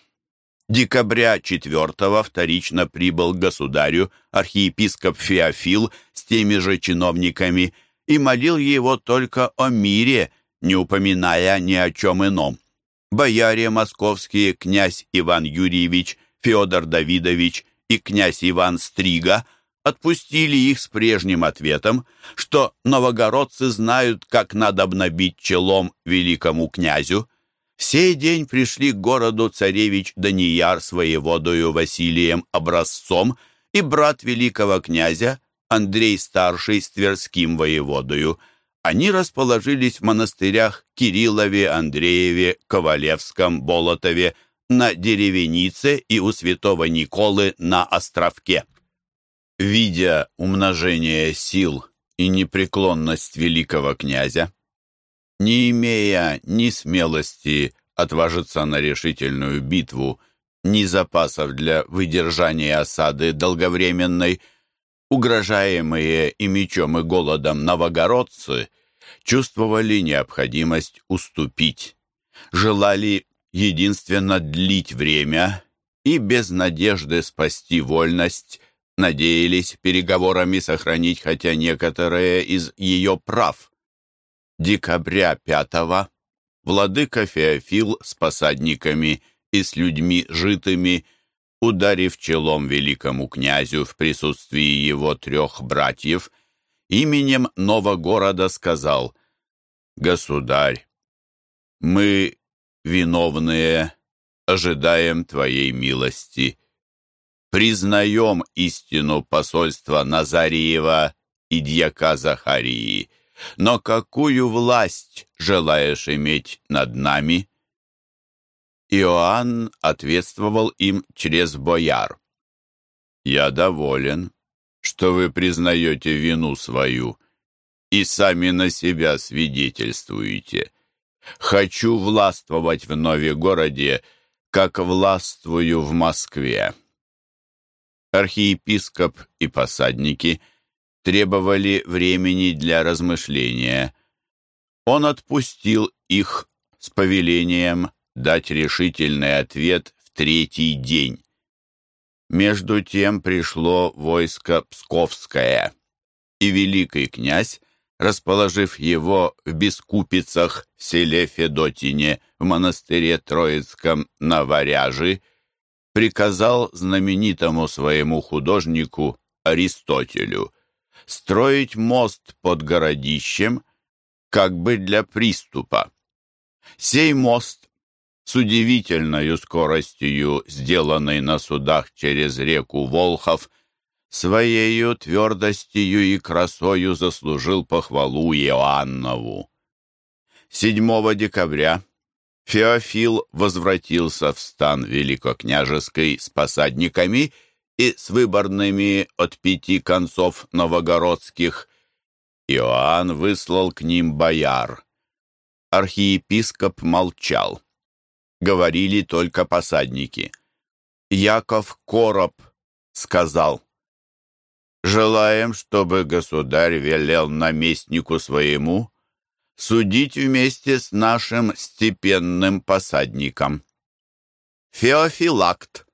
Декабря 4 вторично прибыл к государю архиепископ Феофил с теми же чиновниками и молил его только о мире, не упоминая ни о чем ином. Бояре московские, князь Иван Юрьевич, Федор Давидович и князь Иван Стрига отпустили их с прежним ответом, что новогородцы знают, как надо обнабить челом великому князю. В сей день пришли к городу царевич Данияр воеводою Василием Образцом и брат великого князя Андрей Старший с Тверским воеводою. Они расположились в монастырях Кириллове, Андрееве, Ковалевском, Болотове, на Деревенице и у святого Николы на островке. Видя умножение сил и непреклонность великого князя, не имея ни смелости отважиться на решительную битву, ни запасов для выдержания осады долговременной, угрожаемые и мечом, и голодом новогородцы чувствовали необходимость уступить, желали единственно длить время и без надежды спасти вольность надеялись переговорами сохранить хотя некоторые из ее прав. Декабря 5 владыка Феофил с посадниками и с людьми житыми, ударив челом великому князю в присутствии его трех братьев, именем Новогорода сказал «Государь, мы виновные, ожидаем Твоей милости. Признаем истину посольства Назариева и дьяка Захарии, но какую власть желаешь иметь над нами?» Иоанн ответствовал им через бояр. «Я доволен, что вы признаете вину свою и сами на себя свидетельствуете. Хочу властвовать в Новегороде, как властвую в Москве. Архиепископ и посадники требовали времени для размышления. Он отпустил их с повелением дать решительный ответ в третий день. Между тем пришло войско Псковское, и великий князь расположив его в Бескупицах в селе Федотине в монастыре Троицком на Варяжи, приказал знаменитому своему художнику Аристотелю строить мост под городищем, как бы для приступа. Сей мост с удивительной скоростью, сделанный на судах через реку Волхов, Своею твердостью и красою заслужил похвалу Иоаннову. 7 декабря Феофил возвратился в стан Великокняжеской с посадниками и с выборными от пяти концов новогородских. Иоанн выслал к ним бояр. Архиепископ молчал. Говорили только посадники. Яков Короб сказал, Желаем, чтобы государь велел наместнику своему судить вместе с нашим степенным посадником. Феофилакт.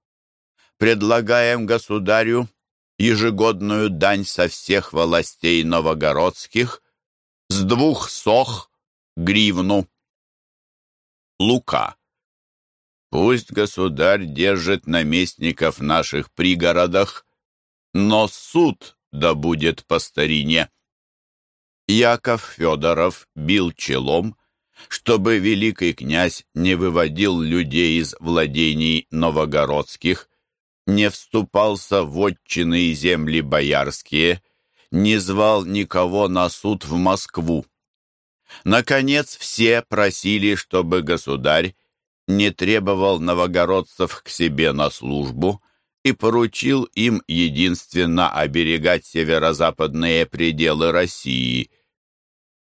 Предлагаем государю ежегодную дань со всех властей новогородских с двух сох гривну. Лука. Пусть государь держит наместников наших пригородах, но суд да будет по старине. Яков Федоров бил челом, чтобы великий князь не выводил людей из владений новогородских, не вступался в отчины и земли боярские, не звал никого на суд в Москву. Наконец все просили, чтобы государь не требовал новогородцев к себе на службу и поручил им единственно оберегать северо-западные пределы России.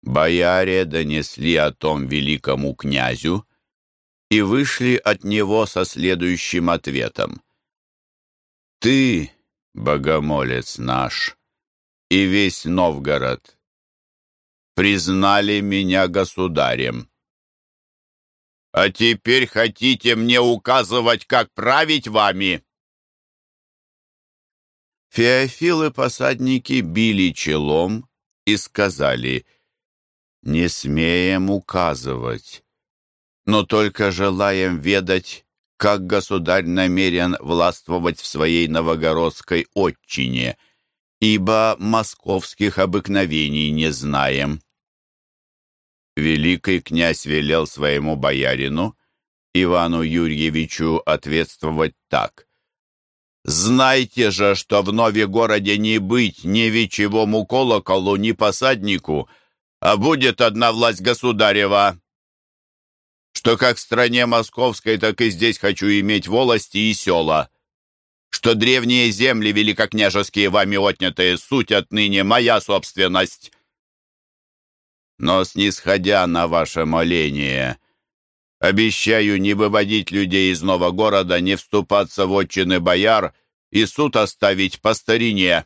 Бояре донесли о том великому князю и вышли от него со следующим ответом. «Ты, богомолец наш, и весь Новгород, признали меня государем. А теперь хотите мне указывать, как править вами?» Феофилы-посадники били челом и сказали, «Не смеем указывать, но только желаем ведать, как государь намерен властвовать в своей новогородской отчине, ибо московских обыкновений не знаем». Великий князь велел своему боярину, Ивану Юрьевичу, ответствовать так. «Знайте же, что в нове городе не быть ни вечевому колоколу, ни посаднику, а будет одна власть государева, что как в стране московской, так и здесь хочу иметь волости и села, что древние земли великокняжеские вами отнятые суть отныне моя собственность. Но, снисходя на ваше моление, обещаю не выводить людей из нового города, не вступаться в отчины бояр и суд оставить по старине.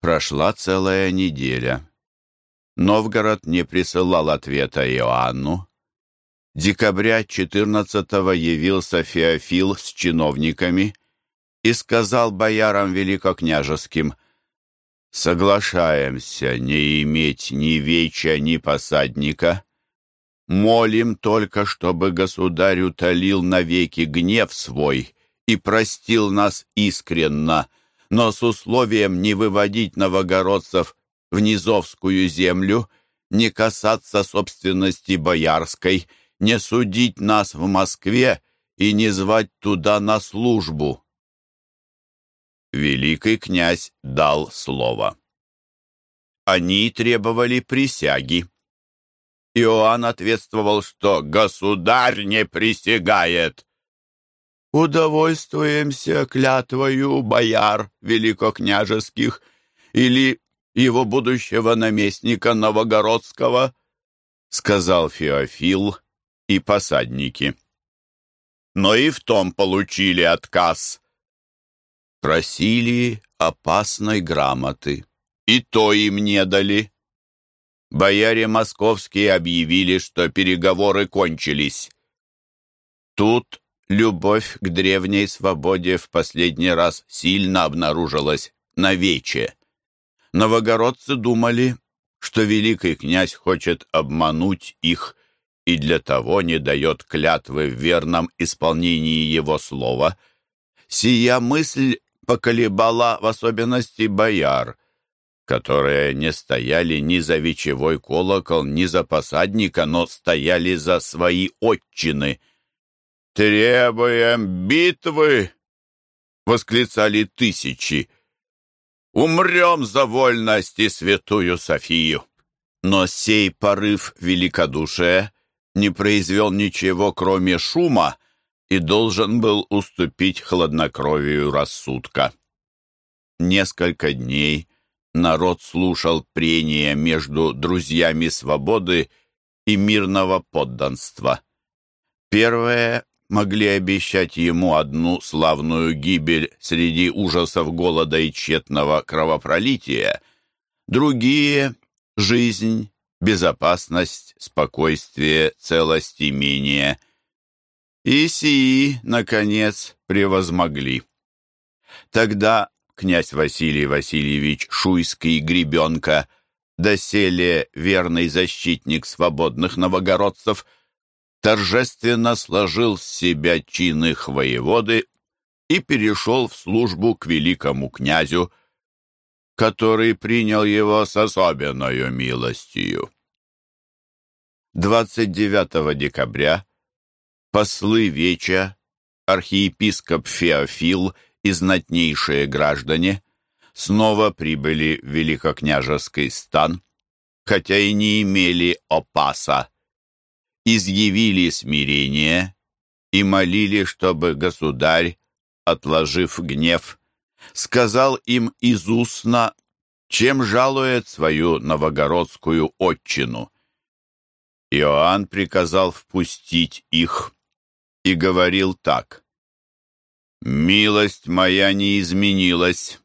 Прошла целая неделя. Новгород не присылал ответа Иоанну. Декабря 14-го явился Феофил с чиновниками и сказал боярам великокняжеским, «Соглашаемся не иметь ни веча, ни посадника. Молим только, чтобы государь утолил навеки гнев свой и простил нас искренно, но с условием не выводить новогородцев в Низовскую землю, не касаться собственности боярской, не судить нас в Москве и не звать туда на службу. Великий князь дал слово. Они требовали присяги. Иоанн ответствовал, что государь не присягает. «Удовольствуемся клятвою бояр великокняжеских или его будущего наместника Новогородского», сказал Феофил и посадники. Но и в том получили отказ. Просили опасной грамоты, и то им не дали. Бояре московские объявили, что переговоры кончились. Тут любовь к древней свободе в последний раз сильно обнаружилась на вече. Новогородцы думали, что великий князь хочет обмануть их и для того не дает клятвы в верном исполнении его слова. Сия мысль поколебала в особенности бояр, которые не стояли ни за вечевой колокол, ни за посадника, но стояли за свои отчины. «Требуем битвы!» — восклицали тысячи. Умрем за вольность и святую Софию. Но сей порыв великодушия не произвел ничего, кроме шума, и должен был уступить хладнокровию рассудка. Несколько дней народ слушал прения между друзьями свободы и мирного подданства. Первое могли обещать ему одну славную гибель среди ужасов голода и тщетного кровопролития, другие — жизнь, безопасность, спокойствие, целость имения. И сии, наконец, превозмогли. Тогда князь Василий Васильевич Шуйский-Гребенка, доселе верный защитник свободных новогородцев — торжественно сложил с себя чины воеводы и перешел в службу к великому князю, который принял его с особенной милостью. 29 декабря послы Веча, архиепископ Феофил и знатнейшие граждане снова прибыли в Великокняжеский стан, хотя и не имели опаса, изъявили смирение и молили, чтобы государь, отложив гнев, сказал им из устно, чем жалует свою новогородскую отчину. Иоанн приказал впустить их и говорил так. «Милость моя не изменилась.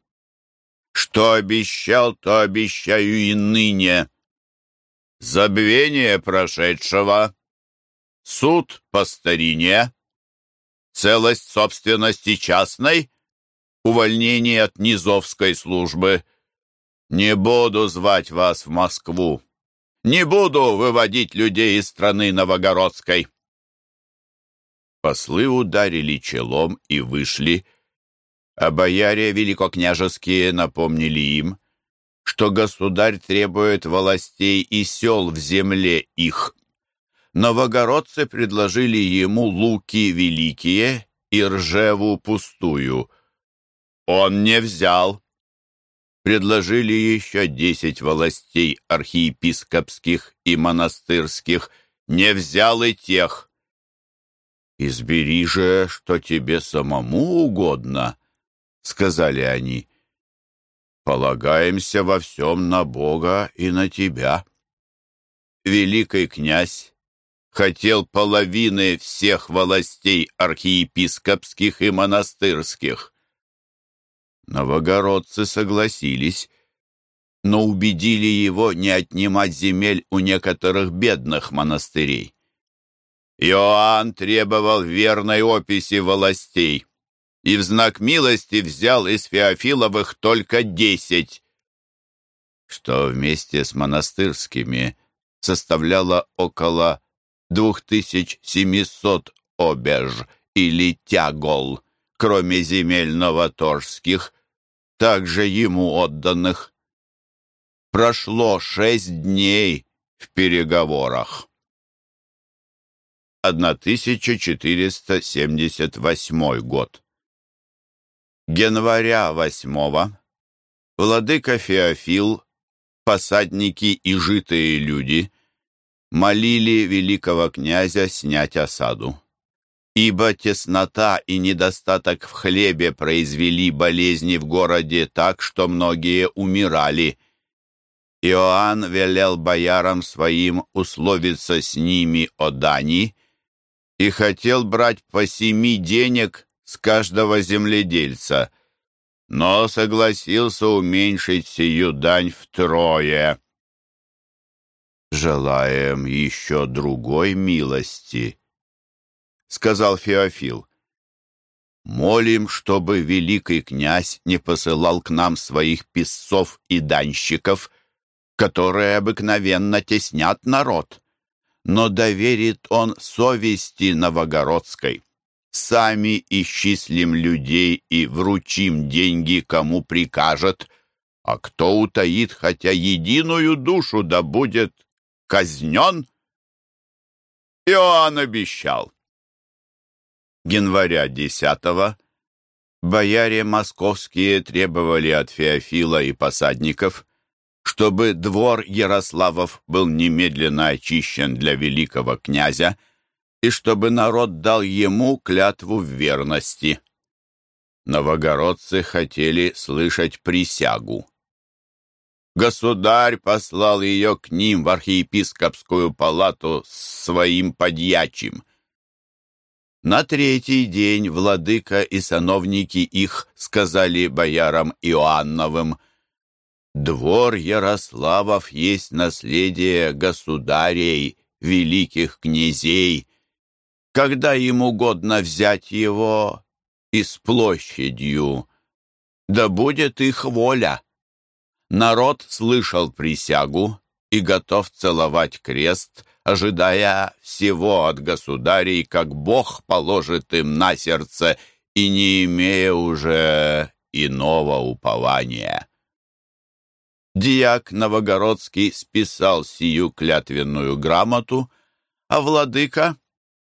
Что обещал, то обещаю и ныне. Забвение прошедшего, суд по старине, целость собственности частной, увольнение от низовской службы. Не буду звать вас в Москву. Не буду выводить людей из страны Новогородской. Послы ударили челом и вышли, а бояре великокняжеские напомнили им, что государь требует властей и сел в земле их. Новогородцы предложили ему луки великие и ржеву пустую. Он не взял. Предложили еще десять властей архиепископских и монастырских, не взял и тех. «Избери же, что тебе самому угодно», — сказали они. «Полагаемся во всем на Бога и на тебя». Великий князь хотел половины всех властей архиепископских и монастырских. Новогородцы согласились, но убедили его не отнимать земель у некоторых бедных монастырей. Иоанн требовал верной описи властей и в знак милости взял из Феофиловых только десять, что вместе с монастырскими составляло около 2700 обеж или тягол, кроме земель новоторжских, также ему отданных. Прошло шесть дней в переговорах. 1478 год. Января 8 владыка Феофил, посадники и житые люди молили великого князя снять осаду. Ибо теснота и недостаток в хлебе произвели болезни в городе так, что многие умирали – Иоанн велел боярам своим условиться с ними о дани и хотел брать по семи денег с каждого земледельца, но согласился уменьшить сию дань втрое. «Желаем еще другой милости», — сказал Феофил. «Молим, чтобы великий князь не посылал к нам своих писцов и данщиков, которые обыкновенно теснят народ но доверит он совести новогородской. Сами исчислим людей и вручим деньги, кому прикажет, а кто утаит хотя единую душу, да будет казнен. Иоанн обещал. Января десятого бояре московские требовали от Феофила и посадников чтобы двор Ярославов был немедленно очищен для великого князя и чтобы народ дал ему клятву в верности. Новогородцы хотели слышать присягу. Государь послал ее к ним в архиепископскую палату с своим подьячим. На третий день владыка и сановники их сказали боярам Иоанновым – Двор Ярославов есть наследие государей, великих князей. Когда им угодно взять его и с площадью, да будет их воля. Народ слышал присягу и готов целовать крест, ожидая всего от государей, как Бог положит им на сердце и не имея уже иного упования. Дьяк Новогородский списал сию клятвенную грамоту, а владыка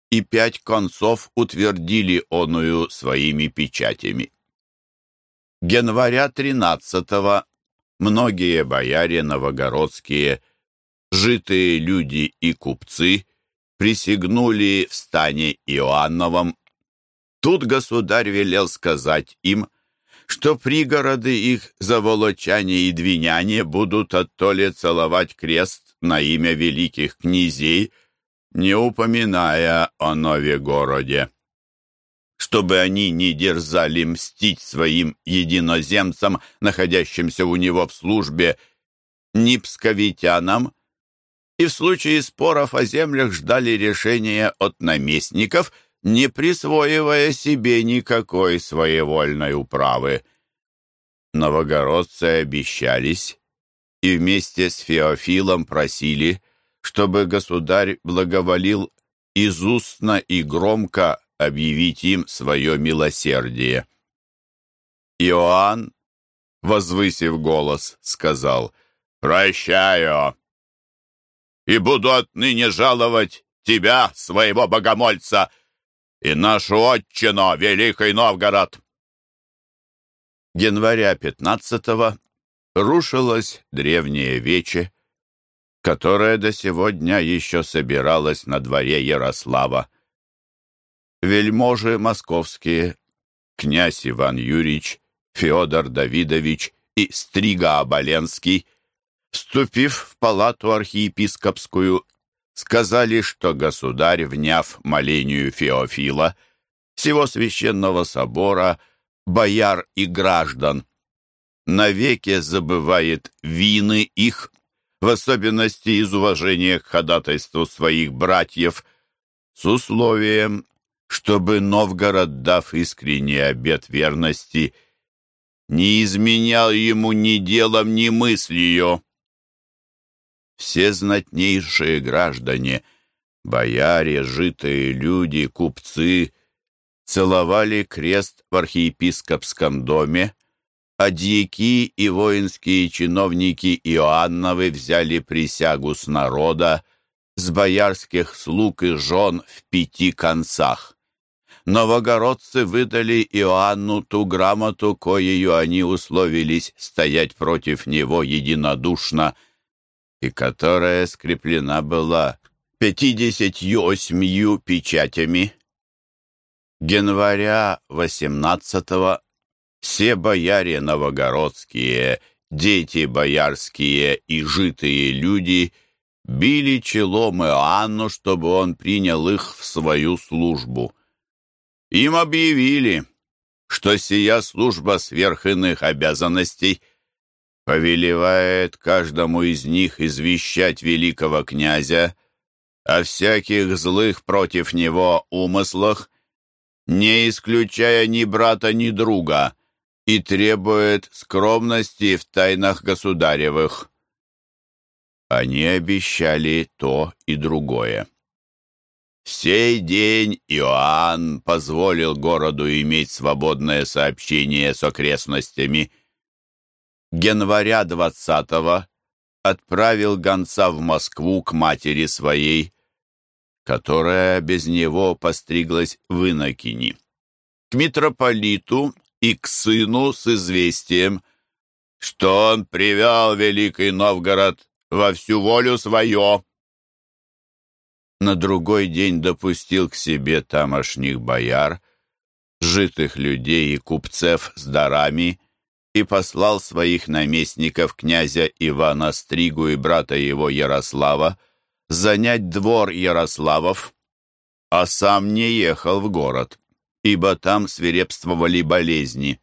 и пять концов утвердили оную своими печатями. Января 13 многие бояре новогородские, житые люди и купцы присягнули в стане Иоанновом. Тут государь велел сказать им, что пригороды их заволочане и двиняне будут оттоле целовать крест на имя великих князей, не упоминая о нове городе. Чтобы они не дерзали мстить своим единоземцам, находящимся у него в службе, ни псковитянам, и в случае споров о землях ждали решения от наместников, не присвоивая себе никакой своевольной управы. Новогородцы обещались и вместе с Феофилом просили, чтобы государь благоволил изустно и громко объявить им свое милосердие. Иоанн, возвысив голос, сказал «Прощаю, и буду отныне жаловать тебя, своего богомольца, и нашу отчину, Великий Новгород». Января 15-го рушилось древнее вече, которое до сего дня еще собиралось на дворе Ярослава. Вельможи московские, князь Иван Юрьевич, Федор Давидович и Стрига Оболенский, вступив в палату архиепископскую, сказали, что государь, вняв молению Феофила, всего священного собора, бояр и граждан, навеки забывает вины их, в особенности из уважения к ходатайству своих братьев, с условием, чтобы Новгород, дав искренний обет верности, не изменял ему ни делом, ни мыслью все знатнейшие граждане, бояре, житые люди, купцы, целовали крест в архиепископском доме, а дьяки и воинские чиновники Иоанновы взяли присягу с народа, с боярских слуг и жен в пяти концах. Новогородцы выдали Иоанну ту грамоту, коею они условились стоять против него единодушно – и которая скреплена была пятидесятью осьмью печатями. Января восемнадцатого все бояре новогородские, дети боярские и житые люди били челом Иоанну, чтобы он принял их в свою службу. Им объявили, что сия служба сверх иных обязанностей — повелевает каждому из них извещать великого князя о всяких злых против него умыслах, не исключая ни брата, ни друга, и требует скромности в тайнах государевых. Они обещали то и другое. Сей день Иоанн позволил городу иметь свободное сообщение с окрестностями – января 20-го отправил гонца в Москву к матери своей, которая без него постриглась в Инокини, к митрополиту и к сыну с известием, что он привел Великий Новгород во всю волю свое. На другой день допустил к себе тамошних бояр, житых людей и купцев с дарами, и послал своих наместников князя Ивана Стригу и брата его Ярослава занять двор Ярославов, а сам не ехал в город, ибо там свирепствовали болезни.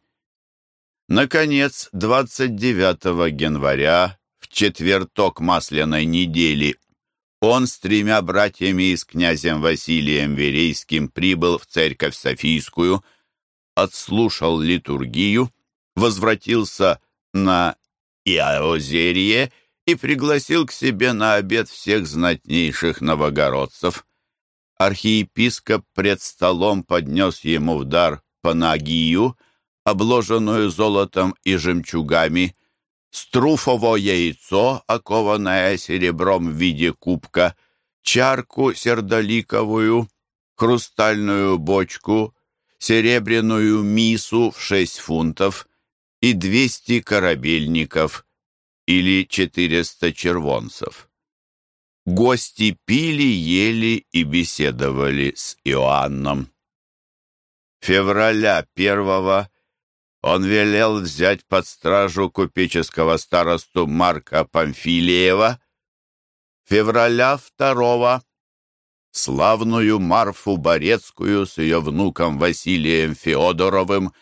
Наконец, 29 января, в четверток масляной недели, он с тремя братьями и с князем Василием Верейским прибыл в церковь Софийскую, отслушал литургию возвратился на Иоозерье и пригласил к себе на обед всех знатнейших новогородцев. Архиепископ пред столом поднес ему в дар панагию, обложенную золотом и жемчугами, струфово яйцо, окованное серебром в виде кубка, чарку сердоликовую, хрустальную бочку, серебряную мису в шесть фунтов, и 200 корабельников или 400 червонцев. Гости пили, ели и беседовали с Иоанном. Февраля первого он велел взять под стражу купеческого старосту Марка Памфилиева, февраля второго славную Марфу Борецкую с ее внуком Василием Феодоровым,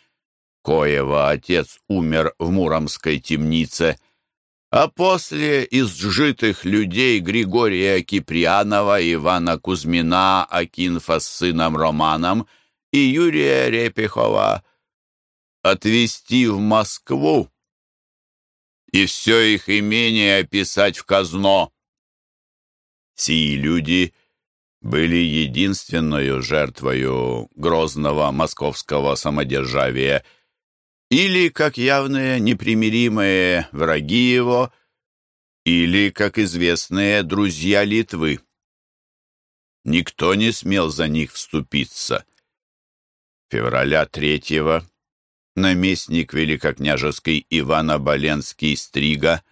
коего отец умер в Муромской темнице, а после из сжитых людей Григория Киприанова, Ивана Кузьмина, Акинфа с сыном Романом и Юрия Репихова отвезти в Москву и все их имение описать в казно. Сии люди были единственной жертвою грозного московского самодержавия или как явные непримиримые враги его, или как известные друзья Литвы. Никто не смел за них вступиться. Февраля третьего наместник великокняжеский Ивана Боленский Стрига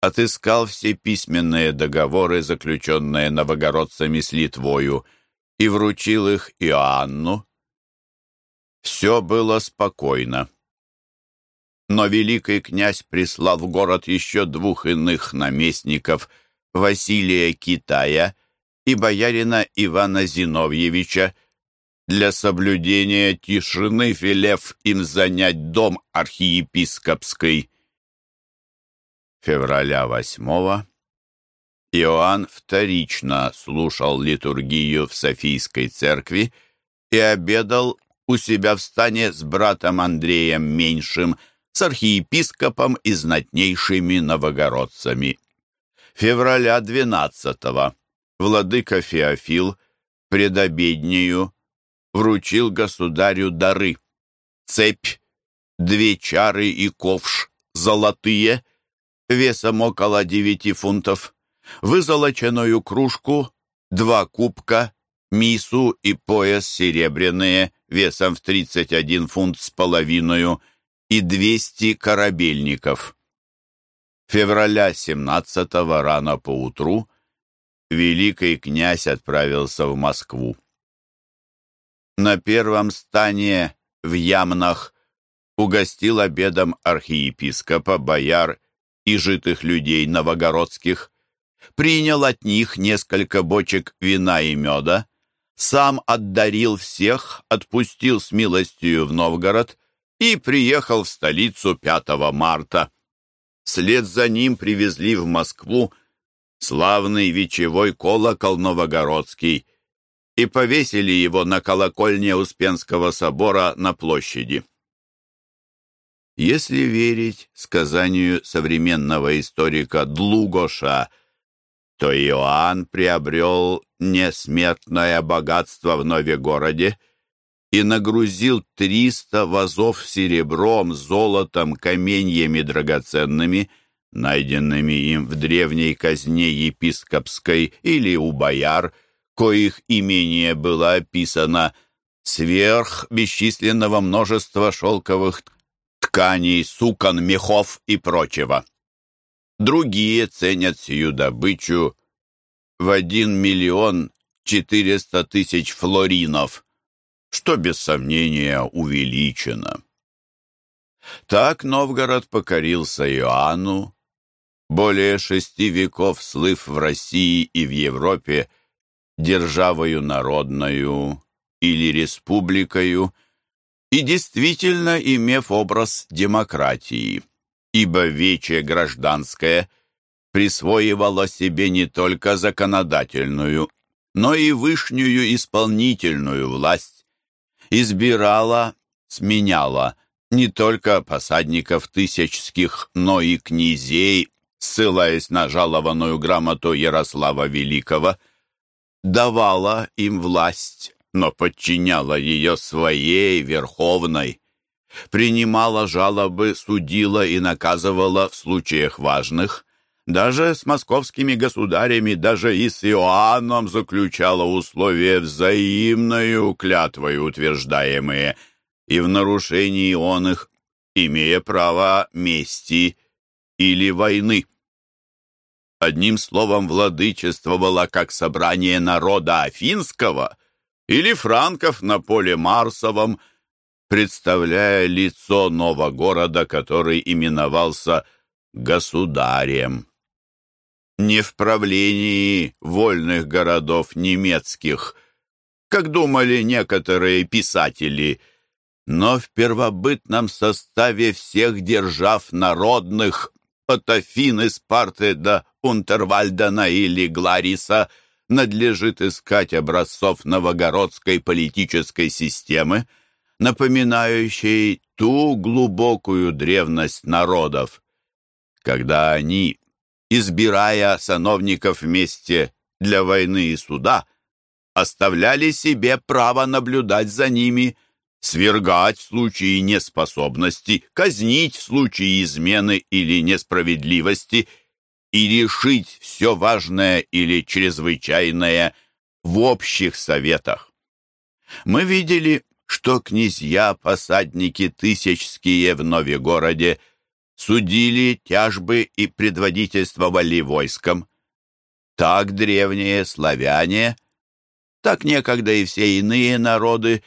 отыскал все письменные договоры, заключенные новогородцами с Литвою, и вручил их Иоанну. Все было спокойно. Но великий князь прислал в город еще двух иных наместников, Василия Китая и боярина Ивана Зиновьевича, для соблюдения тишины, велев им занять дом архиепископской. Февраля восьмого Иоанн вторично слушал литургию в Софийской церкви и обедал у себя в стане с братом Андреем Меньшим, с архиепископом и знатнейшими новогородцами. Февраля двенадцатого владыка Феофил предобеднею вручил государю дары. Цепь, две чары и ковш золотые, весом около девяти фунтов, вызолоченную кружку, два кубка, мису и пояс серебряные, весом в тридцать один фунт с половиной и двести корабельников. Февраля семнадцатого рано поутру великий князь отправился в Москву. На первом стане в Ямнах угостил обедом архиепископа, бояр и житых людей новогородских, принял от них несколько бочек вина и меда, сам отдарил всех, отпустил с милостью в Новгород и приехал в столицу 5 марта. Вслед за ним привезли в Москву славный вечевой колокол новогородский, и повесили его на колокольне Успенского собора на площади. Если верить сказанию современного историка Длугоша, то Иоанн приобрел несмертное богатство в Новегороде и нагрузил триста вазов серебром, золотом, каменьями драгоценными, найденными им в древней казне епископской или у бояр, коих имение было описано сверх бесчисленного множества шелковых тканей, сукон, мехов и прочего. Другие ценят сию добычу в один миллион четыреста тысяч флоринов, что без сомнения увеличено. Так Новгород покорился Иоанну, более шести веков слыв в России и в Европе – державою народною или республикою, и действительно имев образ демократии, ибо вече гражданское присвоивало себе не только законодательную, но и вышнюю исполнительную власть, избирала, сменяла не только посадников тысячских, но и князей, ссылаясь на жалованную грамоту Ярослава Великого – давала им власть, но подчиняла ее своей верховной, принимала жалобы, судила и наказывала в случаях важных, даже с московскими государями, даже и с Иоанном заключала условия взаимную клятвою утверждаемые, и в нарушении он их имея право мести или войны. Одним словом, владычествовало как собрание народа афинского или франков на поле Марсовом, представляя лицо нового города, который именовался государем. Не в правлении вольных городов немецких, как думали некоторые писатели, но в первобытном составе всех держав народных, от Афины, Спарты до Унтервальдена или Глариса надлежит искать образцов новогородской политической системы, напоминающей ту глубокую древность народов, когда они, избирая сановников вместе для войны и суда, оставляли себе право наблюдать за ними, свергать в случае неспособности, казнить в случае измены или несправедливости – и решить все важное или чрезвычайное в общих советах. Мы видели, что князья-посадники тысячские в Новегороде судили тяжбы и предводительствовали войском. Так древние славяне, так некогда и все иные народы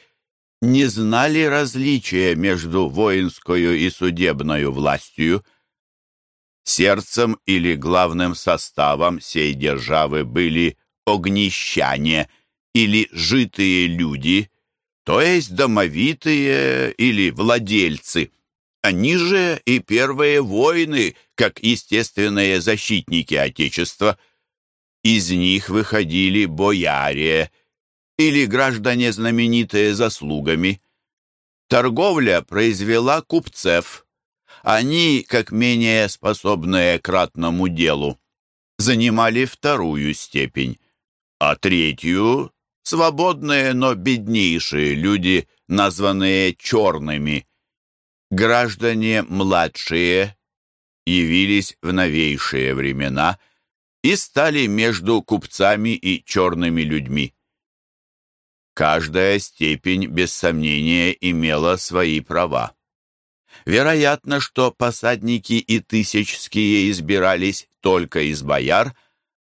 не знали различия между воинскую и судебную властью – Сердцем или главным составом сей державы были огнищане или житые люди, то есть домовитые или владельцы. Они же и первые воины, как естественные защитники Отечества. Из них выходили бояре или граждане, знаменитые заслугами. Торговля произвела купцев – они, как менее способные к ратному делу, занимали вторую степень, а третью — свободные, но беднейшие люди, названные черными. Граждане младшие явились в новейшие времена и стали между купцами и черными людьми. Каждая степень, без сомнения, имела свои права. Вероятно, что посадники и тысячские избирались только из бояр,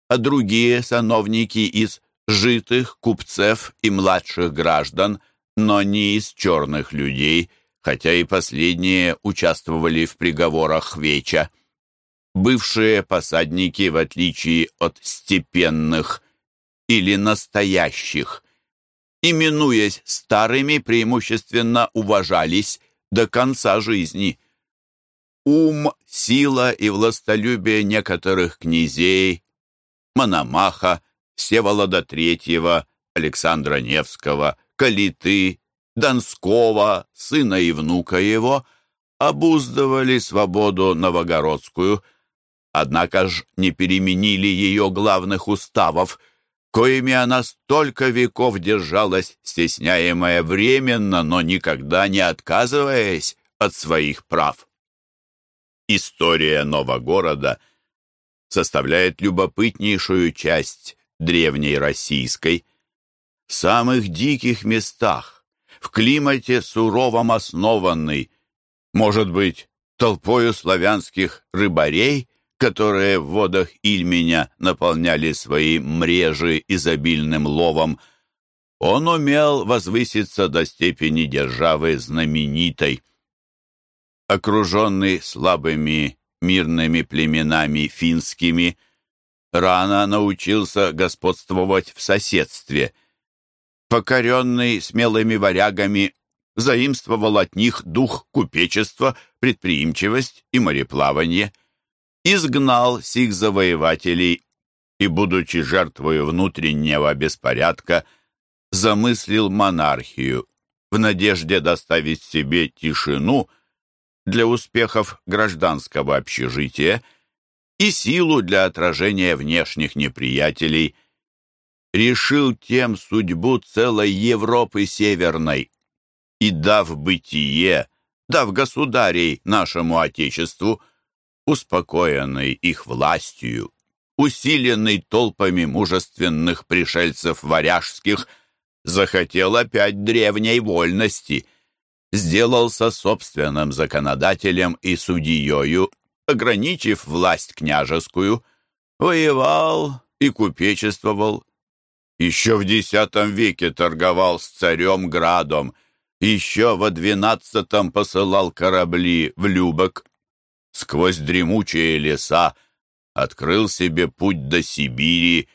а другие сановники из житых, купцев и младших граждан, но не из черных людей, хотя и последние участвовали в приговорах Веча. Бывшие посадники, в отличие от степенных или настоящих, именуясь старыми, преимущественно уважались до конца жизни. Ум, сила и властолюбие некоторых князей, Мономаха, Всеволода Третьего, Александра Невского, Калиты, Донского, сына и внука его, обуздывали свободу новогородскую, однако ж не переменили ее главных уставов, коими она столько веков держалась, стесняемая временно, но никогда не отказываясь от своих прав. История Новогорода составляет любопытнейшую часть древней российской. В самых диких местах, в климате суровом основанный, может быть, толпою славянских рыбарей, которые в водах Ильменя наполняли свои мрежи изобильным ловом, он умел возвыситься до степени державы знаменитой. Окруженный слабыми мирными племенами финскими, рано научился господствовать в соседстве. Покоренный смелыми варягами, заимствовал от них дух купечества, предприимчивость и мореплавание – изгнал сих завоевателей и, будучи жертвою внутреннего беспорядка, замыслил монархию в надежде доставить себе тишину для успехов гражданского общежития и силу для отражения внешних неприятелей, решил тем судьбу целой Европы Северной и, дав бытие, дав государей нашему Отечеству, успокоенный их властью, усиленный толпами мужественных пришельцев варяжских, захотел опять древней вольности. сделался собственным законодателем и судьею, ограничив власть княжескую, воевал и купечествовал. Еще в X веке торговал с царем Градом, еще во XII посылал корабли в Любок. Сквозь дремучие леса открыл себе путь до Сибири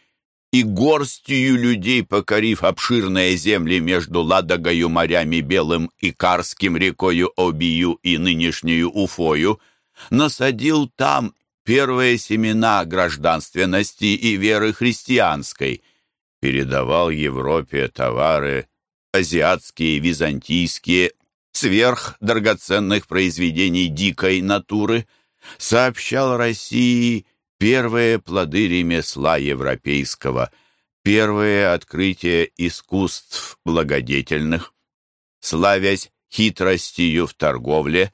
и горстью людей, покорив обширные земли между Ладогою, морями Белым и Карским, рекою Обию и нынешнюю Уфою, насадил там первые семена гражданственности и веры христианской, передавал Европе товары азиатские, византийские, сверх драгоценных произведений дикой натуры, сообщал России первые плоды ремесла европейского, первые открытия искусств благодетельных, славясь хитростью в торговле,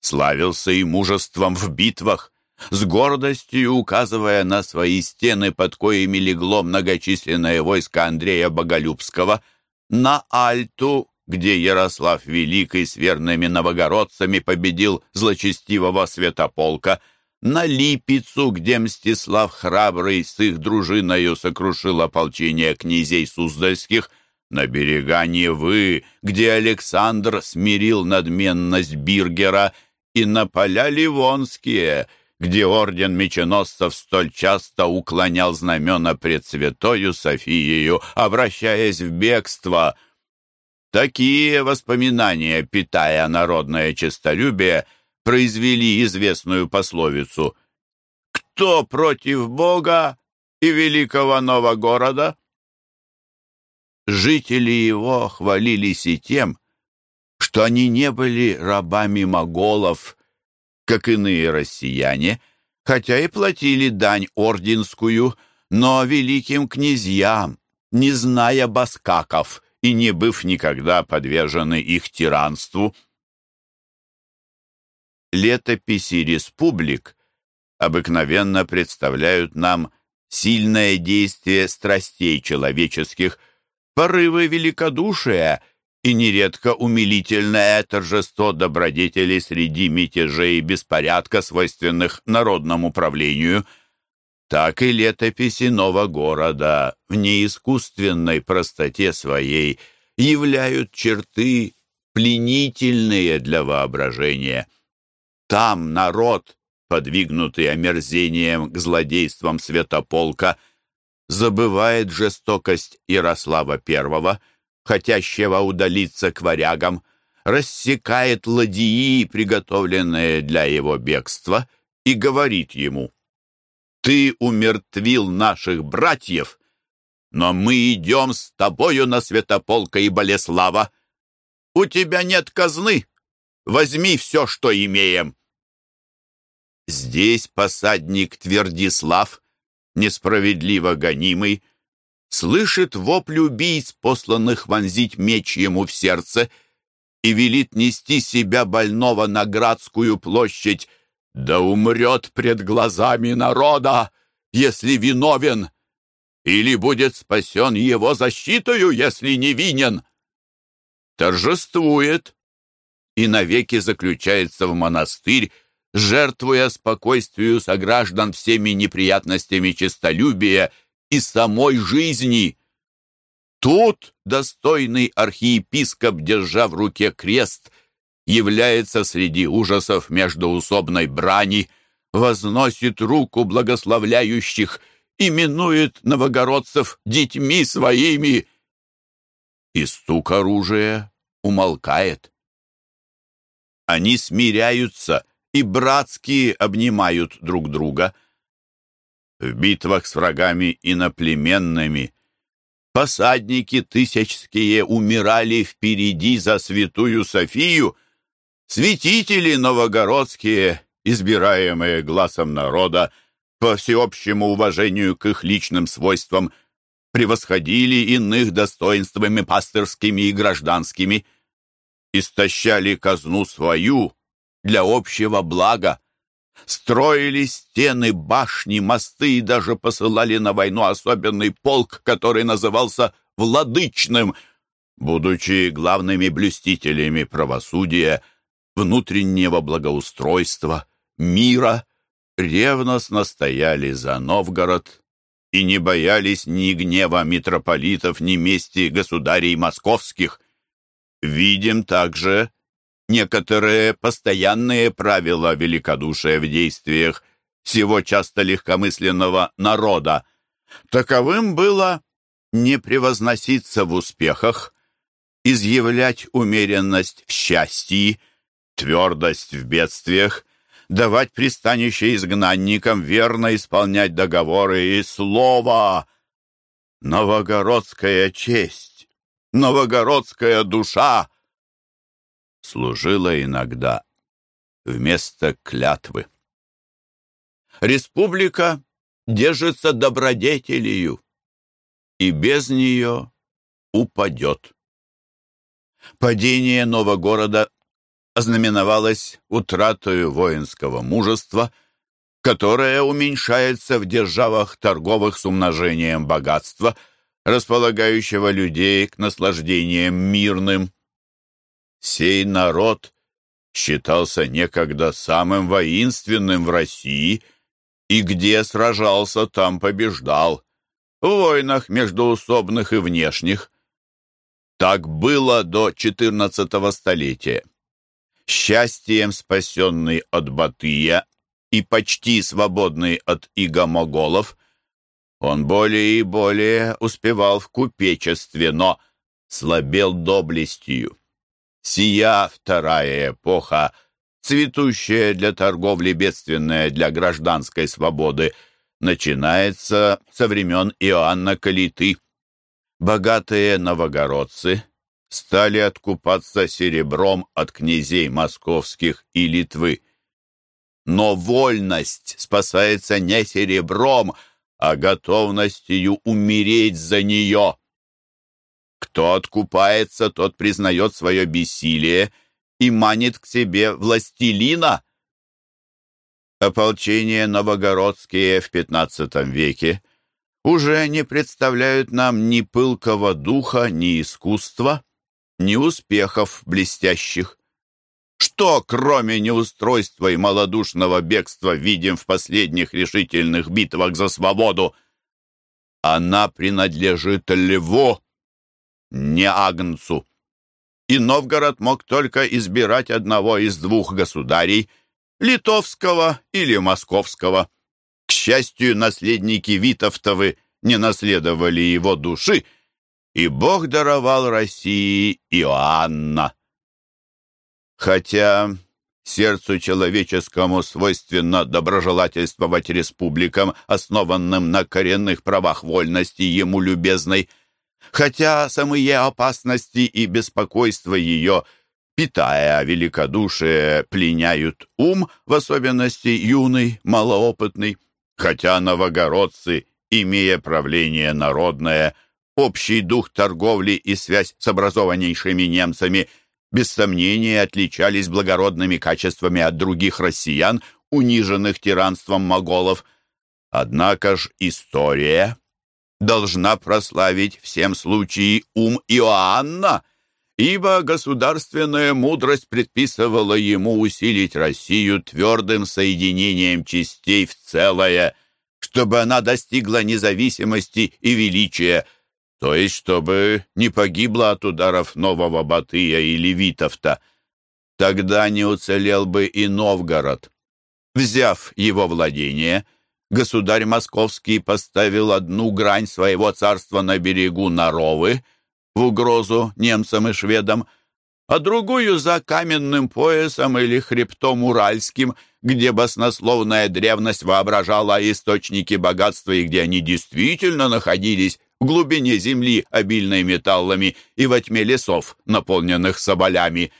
славился и мужеством в битвах, с гордостью указывая на свои стены, под коими легло многочисленное войско Андрея Боголюбского, на Альту, где Ярослав Великий с верными новогородцами победил злочестивого святополка – на Липицу, где Мстислав Храбрый с их дружиною сокрушил ополчение князей Суздальских, на берега Невы, где Александр смирил надменность Биргера, и на поля Ливонские, где орден меченосцев столь часто уклонял знамена пред святою Софиею, обращаясь в бегство. Такие воспоминания, питая народное честолюбие, — произвели известную пословицу «Кто против Бога и великого Новогорода?» Жители его хвалились и тем, что они не были рабами моголов, как иные россияне, хотя и платили дань орденскую, но великим князьям, не зная баскаков и не быв никогда подвержены их тиранству – летописи республик обыкновенно представляют нам сильное действие страстей человеческих, порывы великодушия и нередко умилительное торжество добродетелей среди мятежей и беспорядка, свойственных народному правлению. Так и летописи нового города в неискусственной простоте своей являют черты пленительные для воображения – там народ, подвигнутый омерзением к злодействам святополка, забывает жестокость Ярослава I, хотящего удалиться к варягам, рассекает ладьи, приготовленные для его бегства, и говорит ему, «Ты умертвил наших братьев, но мы идем с тобою на Святополка и Болеслава. У тебя нет казны, возьми все, что имеем». Здесь посадник Твердислав, несправедливо гонимый, слышит вопль убийц, посланных вонзить меч ему в сердце, и велит нести себя больного на Градскую площадь, да умрет пред глазами народа, если виновен, или будет спасен его защитою, если невинен. Торжествует и навеки заключается в монастырь, жертвуя спокойствию сограждан всеми неприятностями честолюбия и самой жизни. Тут достойный архиепископ, держа в руке крест, является среди ужасов междоусобной брани, возносит руку благословляющих, именует новогородцев детьми своими. И стук оружия умолкает. Они смиряются и братские обнимают друг друга. В битвах с врагами иноплеменными посадники тысячские умирали впереди за святую Софию, святители новогородские, избираемые глазом народа, по всеобщему уважению к их личным свойствам, превосходили иных достоинствами пастырскими и гражданскими, истощали казну свою, для общего блага. Строили стены, башни, мосты и даже посылали на войну особенный полк, который назывался «владычным». будучи главными блюстителями правосудия, внутреннего благоустройства, мира, ревностно стояли за Новгород и не боялись ни гнева митрополитов, ни мести государей московских. Видим также некоторые постоянные правила великодушия в действиях всего часто легкомысленного народа. Таковым было не превозноситься в успехах, изъявлять умеренность в счастье, твердость в бедствиях, давать пристанище изгнанникам, верно исполнять договоры и слово. Новогородская честь, новогородская душа служила иногда вместо клятвы. Республика держится добродетелью, и без нее упадет. Падение Новогорода ознаменовалось утратой воинского мужества, которое уменьшается в державах торговых с умножением богатства, располагающего людей к наслаждениям мирным. Сей народ считался некогда самым воинственным в России и где сражался, там побеждал, в войнах междуусобных и внешних. Так было до XIV столетия. Счастьем спасенный от Батыя и почти свободный от игомоголов, он более и более успевал в купечестве, но слабел доблестью. Сия вторая эпоха, цветущая для торговли, бедственная для гражданской свободы, начинается со времен Иоанна Калиты. Богатые новогородцы стали откупаться серебром от князей московских и Литвы. Но вольность спасается не серебром, а готовностью умереть за нее. Кто откупается, тот признает свое бессилие и манит к себе властелина. Ополчения новогородские в XV веке уже не представляют нам ни пылкого духа, ни искусства, ни успехов блестящих. Что, кроме неустройства и малодушного бегства, видим в последних решительных битвах за свободу? Она принадлежит льву, не Агнцу. И Новгород мог только избирать одного из двух государей, литовского или московского. К счастью, наследники Витовтовы не наследовали его души, и Бог даровал России Иоанна. Хотя сердцу человеческому свойственно доброжелательствовать республикам, основанным на коренных правах вольности ему любезной, хотя самые опасности и беспокойства ее, питая великодушие, пленяют ум, в особенности юный, малоопытный, хотя новогородцы, имея правление народное, общий дух торговли и связь с образованнейшими немцами, без сомнения отличались благородными качествами от других россиян, униженных тиранством моголов. Однако ж история должна прославить всем случае ум Иоанна, ибо государственная мудрость предписывала ему усилить Россию твердым соединением частей в целое, чтобы она достигла независимости и величия, то есть чтобы не погибла от ударов нового Батыя или Витовта. Тогда не уцелел бы и Новгород. Взяв его владение – государь московский поставил одну грань своего царства на берегу Наровы в угрозу немцам и шведам, а другую за каменным поясом или хребтом Уральским, где баснословная древность воображала источники богатства и где они действительно находились в глубине земли, обильной металлами, и во тьме лесов, наполненных соболями.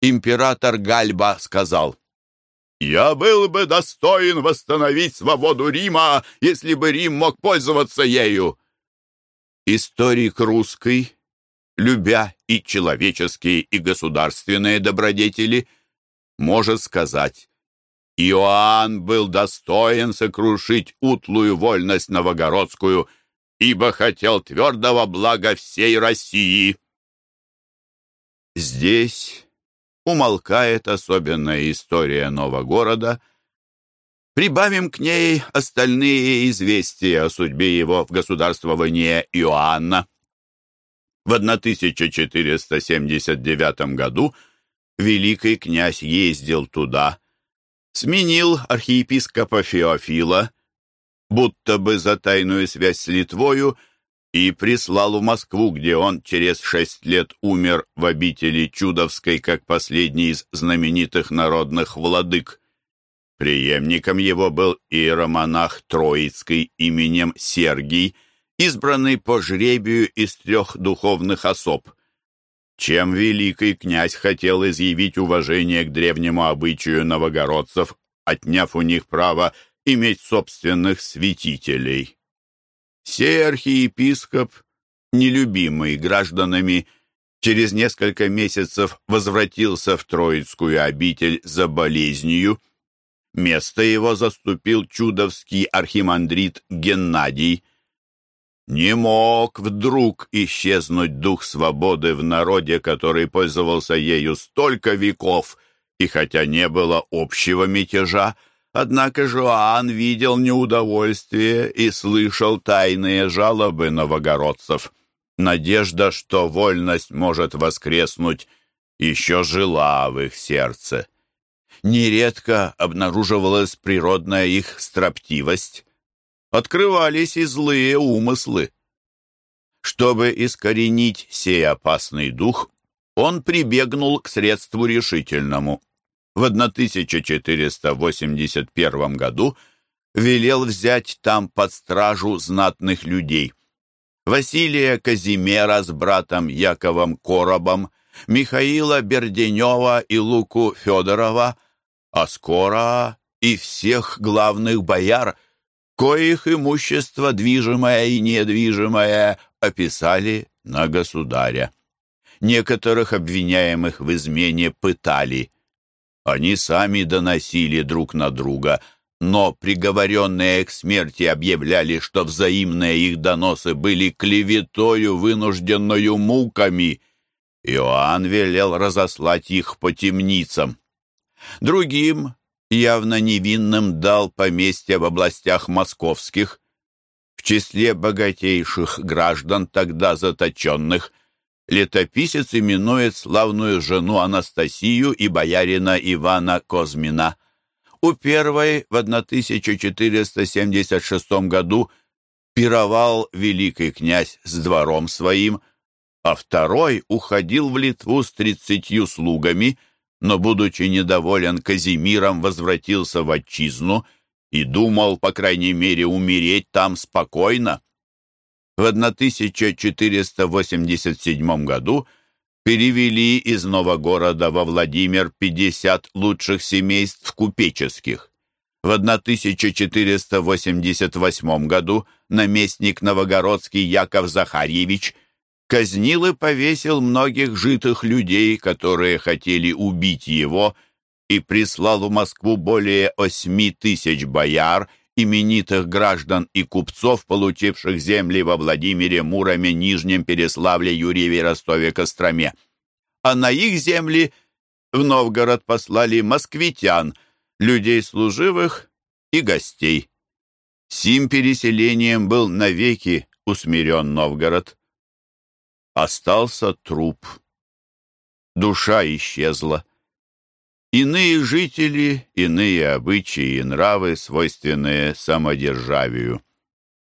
Император Гальба сказал — я был бы достоин восстановить свободу Рима, если бы Рим мог пользоваться ею. Историк русский, любя и человеческие, и государственные добродетели, может сказать, Иоанн был достоин сокрушить утлую вольность новогородскую, ибо хотел твердого блага всей России. Здесь умолкает особенная история Новогорода. Прибавим к ней остальные известия о судьбе его в государствовании Иоанна. В 1479 году великий князь ездил туда, сменил архиепископа Феофила, будто бы за тайную связь с Литвою, и прислал в Москву, где он через шесть лет умер в обители Чудовской, как последний из знаменитых народных владык. Преемником его был иеромонах Троицкий именем Сергий, избранный по жребию из трех духовных особ. Чем великий князь хотел изъявить уважение к древнему обычаю новогородцев, отняв у них право иметь собственных святителей. Сей архиепископ, нелюбимый гражданами, через несколько месяцев возвратился в Троицкую обитель за болезнью. Место его заступил чудовский архимандрит Геннадий. Не мог вдруг исчезнуть дух свободы в народе, который пользовался ею столько веков, и хотя не было общего мятежа, Однако Жоан видел неудовольствие и слышал тайные жалобы новогородцев. Надежда, что вольность может воскреснуть, еще жила в их сердце. Нередко обнаруживалась природная их строптивость. Открывались и злые умыслы. Чтобы искоренить сей опасный дух, он прибегнул к средству решительному — в 1481 году велел взять там под стражу знатных людей. Василия Казимера с братом Яковом Коробом, Михаила Берденева и Луку Федорова, а скоро и всех главных бояр, коих имущество, движимое и недвижимое, описали на государя. Некоторых обвиняемых в измене пытали. Они сами доносили друг на друга, но приговоренные к смерти объявляли, что взаимные их доносы были клеветою, вынужденную муками. Иоанн велел разослать их по темницам. Другим, явно невинным, дал поместья в областях московских. В числе богатейших граждан, тогда заточенных – летописец именует славную жену Анастасию и боярина Ивана Козмина. У первой в 1476 году пировал великий князь с двором своим, а второй уходил в Литву с тридцатью слугами, но, будучи недоволен Казимиром, возвратился в отчизну и думал, по крайней мере, умереть там спокойно в 1487 году перевели из Новогорода во Владимир 50 лучших семейств купеческих. В 1488 году наместник Новогородский Яков Захарьевич казнил и повесил многих житых людей, которые хотели убить его, и прислал в Москву более 8 тысяч бояр – именитых граждан и купцов, получивших земли во Владимире, Муроме, Нижнем, Переславле, Юрьеве, Ростове, Костроме. А на их земли в Новгород послали москвитян, людей служивых и гостей. Сим переселением был навеки усмирен Новгород. Остался труп. Душа исчезла. Иные жители, иные обычаи и нравы, свойственные самодержавию.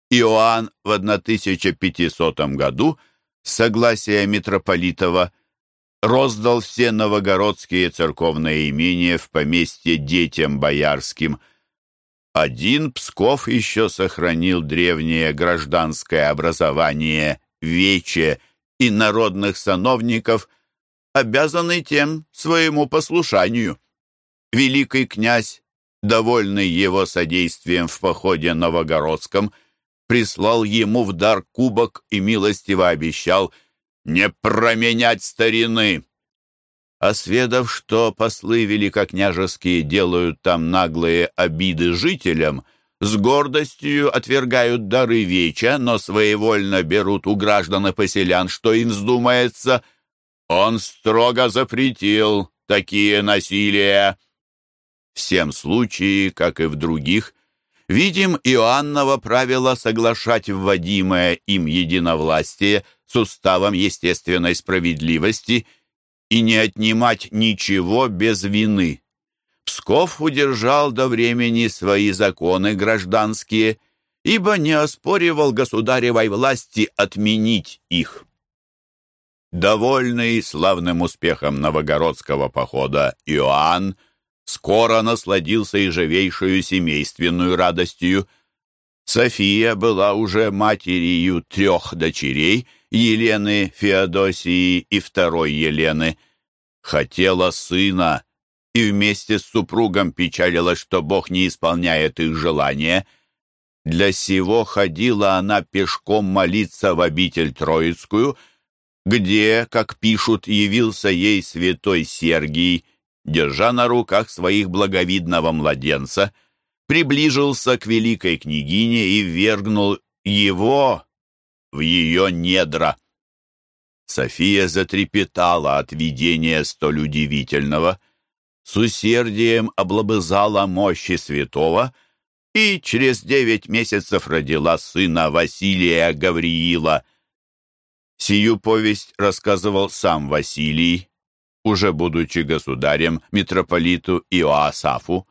Иоанн в 1500 году с согласия митрополитова роздал все новогородские церковные имения в поместье детям боярским. Один Псков еще сохранил древнее гражданское образование вече и народных сановников – обязанный тем своему послушанию. Великий князь, довольный его содействием в походе Новогородском, прислал ему в дар кубок и милостиво обещал не променять старины. Осведав, что послы великокняжеские делают там наглые обиды жителям, с гордостью отвергают дары веча, но своевольно берут у граждан и поселян, что им вздумается – Он строго запретил такие насилия. В всем случае, как и в других, видим Иоанново правило соглашать вводимое им единовластие с уставом естественной справедливости и не отнимать ничего без вины. Псков удержал до времени свои законы гражданские, ибо не оспоривал государевой власти отменить их. Довольный славным успехом новогородского похода Иоанн скоро насладился и живейшую семейственную радостью. София была уже матерью трех дочерей, Елены, Феодосии и второй Елены. Хотела сына, и вместе с супругом печалилась, что Бог не исполняет их желания. Для сего ходила она пешком молиться в обитель Троицкую, где, как пишут, явился ей святой Сергий, держа на руках своих благовидного младенца, приближился к великой княгине и вергнул его в ее недра. София затрепетала от видения столь удивительного, с усердием облобызала мощи святого и через девять месяцев родила сына Василия Гавриила. Сию повесть рассказывал сам Василий, уже будучи государем митрополиту Иоасафу.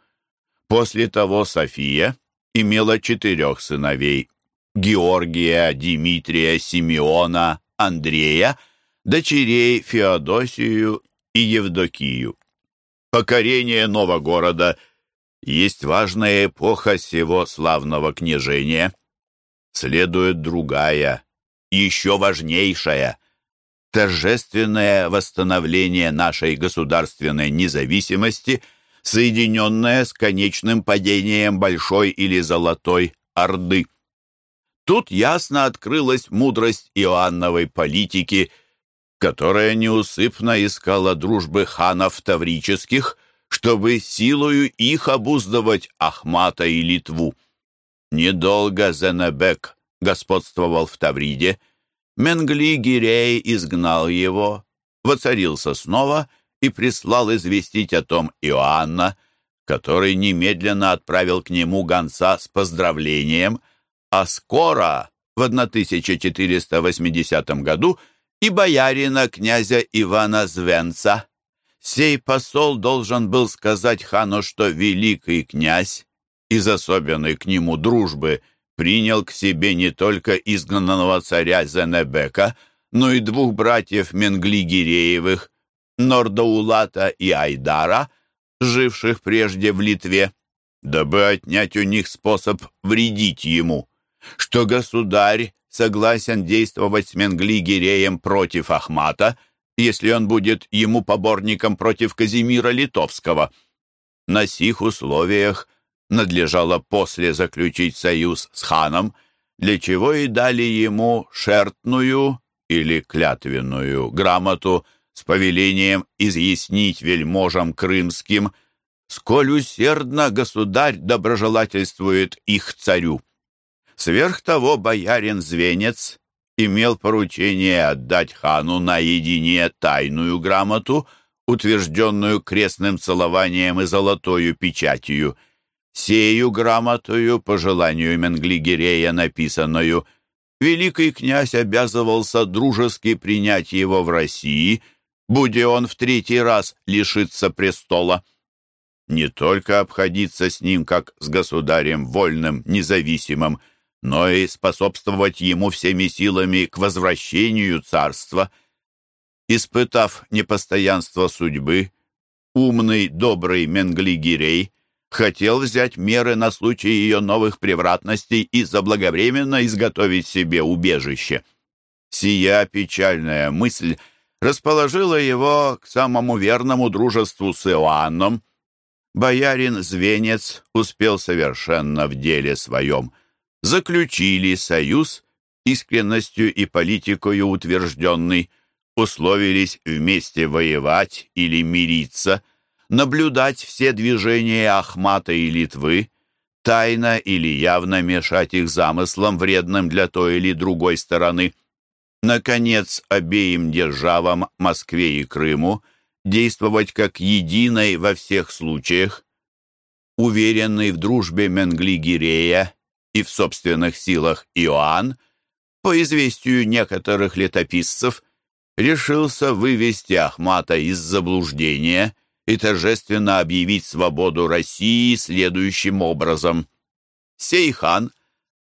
После того София имела четырех сыновей – Георгия, Димитрия, Симеона, Андрея, дочерей Феодосию и Евдокию. Покорение Новогорода есть важная эпоха всего славного княжения. Следует другая, еще важнейшая – торжественное восстановление нашей государственной независимости, соединенное с конечным падением Большой или Золотой Орды. Тут ясно открылась мудрость Иоанновой политики, которая неусыпно искала дружбы ханов таврических, чтобы силою их обуздывать Ахмата и Литву. Недолго Зенебек господствовал в Тавриде, Менгли-Гирей изгнал его, воцарился снова и прислал известить о том Иоанна, который немедленно отправил к нему гонца с поздравлением, а скоро, в 1480 году, и боярина князя Ивана Звенца. Сей посол должен был сказать хану, что великий князь из особенной к нему дружбы – принял к себе не только изгнанного царя Зенебека, но и двух братьев Менгли-Гиреевых, Нордаулата и Айдара, живших прежде в Литве, дабы отнять у них способ вредить ему, что государь согласен действовать с Менгли-Гиреем против Ахмата, если он будет ему поборником против Казимира Литовского. На сих условиях надлежало после заключить союз с ханом, для чего и дали ему шертную или клятвенную грамоту с повелением изъяснить вельможам крымским, сколь усердно государь доброжелательствует их царю. Сверх того боярин Звенец имел поручение отдать хану наедине тайную грамоту, утвержденную крестным целованием и золотою печатью – Сею грамотою, по желанию Менглигерея написанную, великий князь обязывался дружески принять его в России, будь он в третий раз лишиться престола. Не только обходиться с ним, как с государем вольным, независимым, но и способствовать ему всеми силами к возвращению царства. Испытав непостоянство судьбы, умный, добрый Менглигерей хотел взять меры на случай ее новых превратностей и заблаговременно изготовить себе убежище. Сия печальная мысль расположила его к самому верному дружеству с Иоанном. Боярин Звенец успел совершенно в деле своем. Заключили союз, искренностью и политикою утвержденный, условились вместе воевать или мириться – наблюдать все движения Ахмата и Литвы, тайно или явно мешать их замыслам, вредным для той или другой стороны. наконец, обеим державам, Москве и Крыму, действовать как единой во всех случаях. Уверенный в дружбе Менгли-Гирея и в собственных силах Иоанн, по известию некоторых летописцев, решился вывести Ахмата из заблуждения и торжественно объявить свободу России следующим образом. Сей хан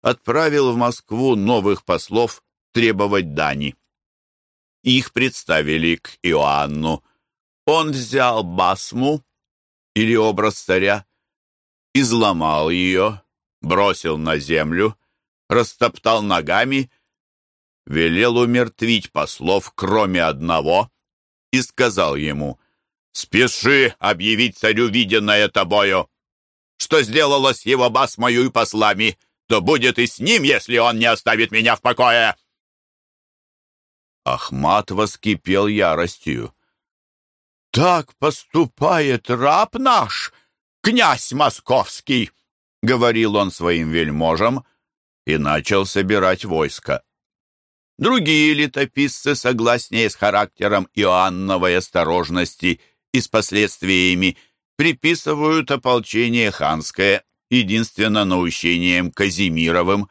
отправил в Москву новых послов требовать дани. Их представили к Иоанну. Он взял басму, или образ царя, изломал ее, бросил на землю, растоптал ногами, велел умертвить послов, кроме одного, и сказал ему, «Спеши объявить царю виденное тобою, что сделалось с его басмою и послами, то будет и с ним, если он не оставит меня в покое». Ахмат воскипел яростью. «Так поступает раб наш, князь московский!» — говорил он своим вельможам и начал собирать войско. Другие летописцы, согласнее с характером Иоанновой осторожности и с последствиями, приписывают ополчение ханское единственно наущением Казимировым.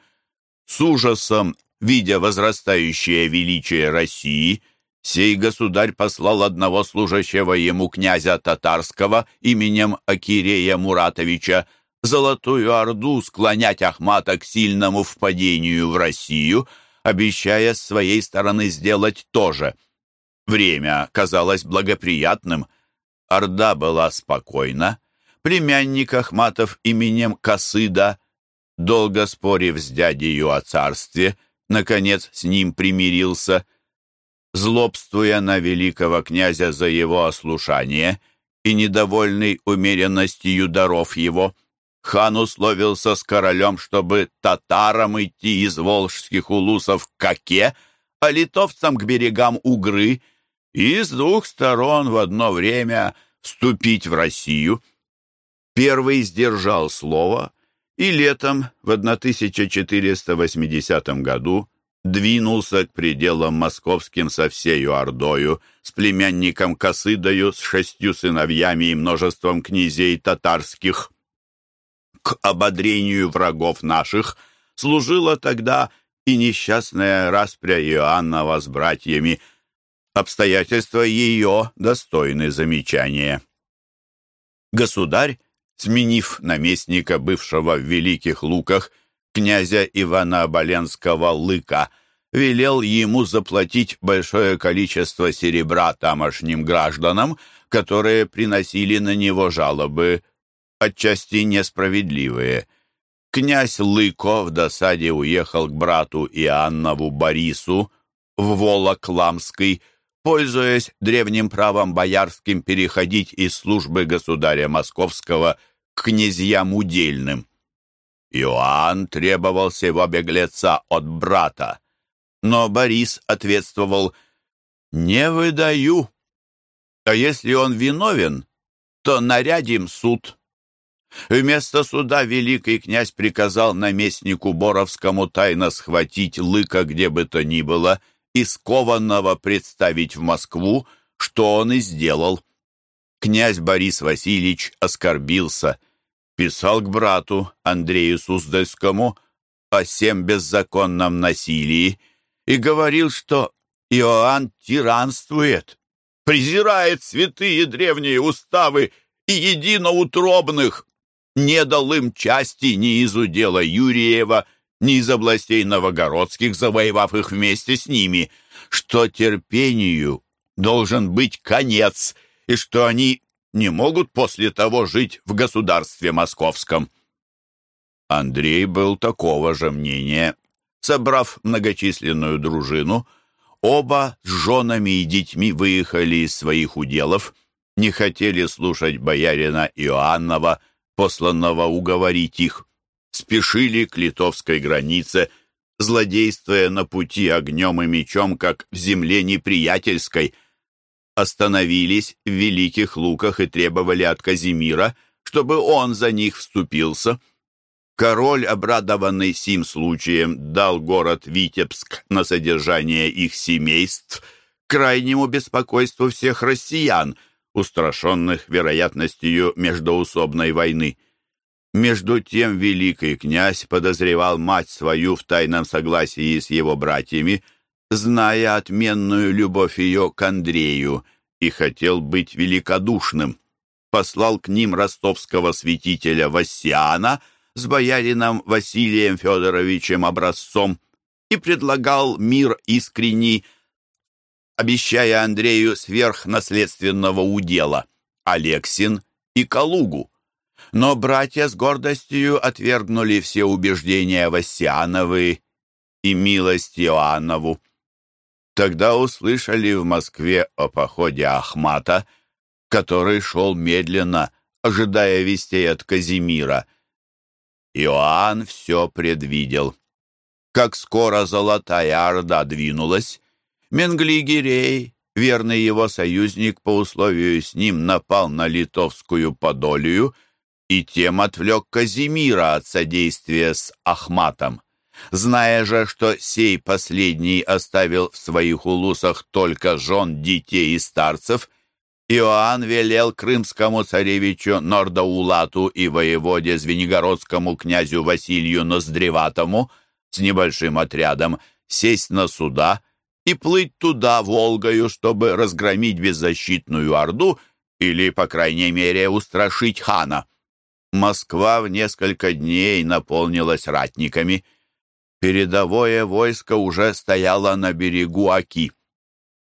С ужасом Видя возрастающее величие России, сей государь послал одного служащего ему князя татарского именем Акирея Муратовича Золотую Орду склонять Ахмата к сильному впадению в Россию, обещая с своей стороны сделать то же. Время казалось благоприятным. Орда была спокойна. Племянник Ахматов именем Косыда, долго спорив с дядею о царстве, наконец, с ним примирился, злобствуя на великого князя за его ослушание и недовольный умеренностью даров его, хан условился с королем, чтобы татарам идти из волжских улусов к Каке, а литовцам к берегам Угры и с двух сторон в одно время вступить в Россию. Первый сдержал слово — и летом в 1480 году двинулся к пределам московским со всею Ордою, с племянником Косыдою, с шестью сыновьями и множеством князей татарских. К ободрению врагов наших служила тогда и несчастная распря Иоаннова с братьями. Обстоятельства ее достойны замечания. Государь сменив наместника, бывшего в Великих Луках, князя Ивана Оболенского Лыка, велел ему заплатить большое количество серебра тамошним гражданам, которые приносили на него жалобы, отчасти несправедливые. Князь Лыко в досаде уехал к брату Иоаннову Борису в Волокламский, пользуясь древним правом боярским переходить из службы государя Московского князьям удельным. Иоанн требовал сего беглеца от брата, но Борис ответствовал «Не выдаю, а если он виновен, то нарядим суд». Вместо суда великий князь приказал наместнику Боровскому тайно схватить Лыка где бы то ни было и скованного представить в Москву, что он и сделал. Князь Борис Васильевич оскорбился, писал к брату Андрею Суздальскому о всем беззаконном насилии и говорил, что Иоанн тиранствует, презирает святые древние уставы и единоутробных, не дал им части ни из удела Юрьева, ни из областей новогородских, завоевав их вместе с ними, что терпению должен быть конец — и что они не могут после того жить в государстве московском. Андрей был такого же мнения. Собрав многочисленную дружину, оба с женами и детьми выехали из своих уделов, не хотели слушать боярина Иоаннова, посланного уговорить их, спешили к литовской границе, злодействуя на пути огнем и мечом, как в земле неприятельской – остановились в Великих Луках и требовали от Казимира, чтобы он за них вступился. Король, обрадованный сим случаем, дал город Витебск на содержание их семейств, крайнему беспокойству всех россиян, устрашенных вероятностью междоусобной войны. Между тем великий князь подозревал мать свою в тайном согласии с его братьями, зная отменную любовь ее к Андрею, и хотел быть великодушным. Послал к ним ростовского святителя Вассиана с боярином Василием Федоровичем Образцом и предлагал мир искренний, обещая Андрею сверхнаследственного удела Алексин и Калугу. Но братья с гордостью отвергнули все убеждения Вассиановы и милость Иоаннову. Тогда услышали в Москве о походе Ахмата, который шел медленно, ожидая вестей от Казимира. Иоанн все предвидел. Как скоро Золотая Орда двинулась, Менглигерей, верный его союзник по условию с ним, напал на литовскую Подолию — и тем отвлек Казимира от содействия с Ахматом. Зная же, что сей последний оставил в своих улусах только жен, детей и старцев, Иоанн велел крымскому царевичу Нордаулату и воеводе Звенигородскому князю Василию Ноздреватому с небольшим отрядом сесть на суда и плыть туда Волгою, чтобы разгромить беззащитную Орду или, по крайней мере, устрашить хана. Москва в несколько дней наполнилась ратниками. Передовое войско уже стояло на берегу Аки.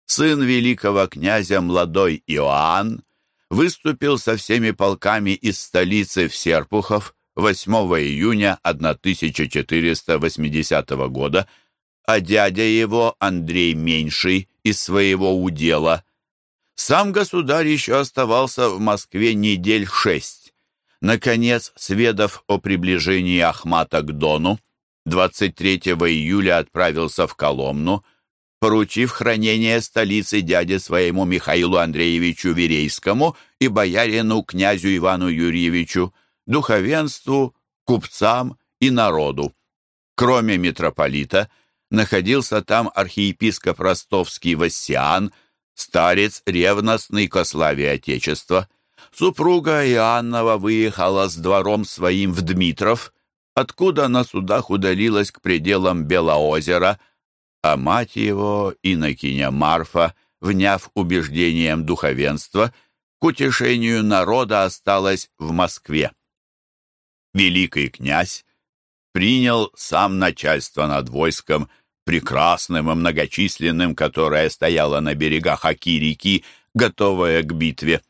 Сын великого князя, молодой Иоанн, выступил со всеми полками из столицы в Серпухов 8 июня 1480 года, а дядя его, Андрей Меньший, из своего удела. Сам государь еще оставался в Москве недель шесть. Наконец, сведав о приближении Ахмата к Дону, 23 июля отправился в Коломну, поручив хранение столицы дяде своему Михаилу Андреевичу Верейскому и боярину князю Ивану Юрьевичу, духовенству, купцам и народу. Кроме митрополита, находился там архиепископ ростовский Вассиан, старец ревностный ко славе Отечества – Супруга Иоаннова выехала с двором своим в Дмитров, откуда на судах удалилась к пределам Белоозера, а мать его, инокиня Марфа, вняв убеждением духовенства, к утешению народа осталась в Москве. Великий князь принял сам начальство над войском, прекрасным и многочисленным, которое стояло на берегах Аки-реки, готовое к битве.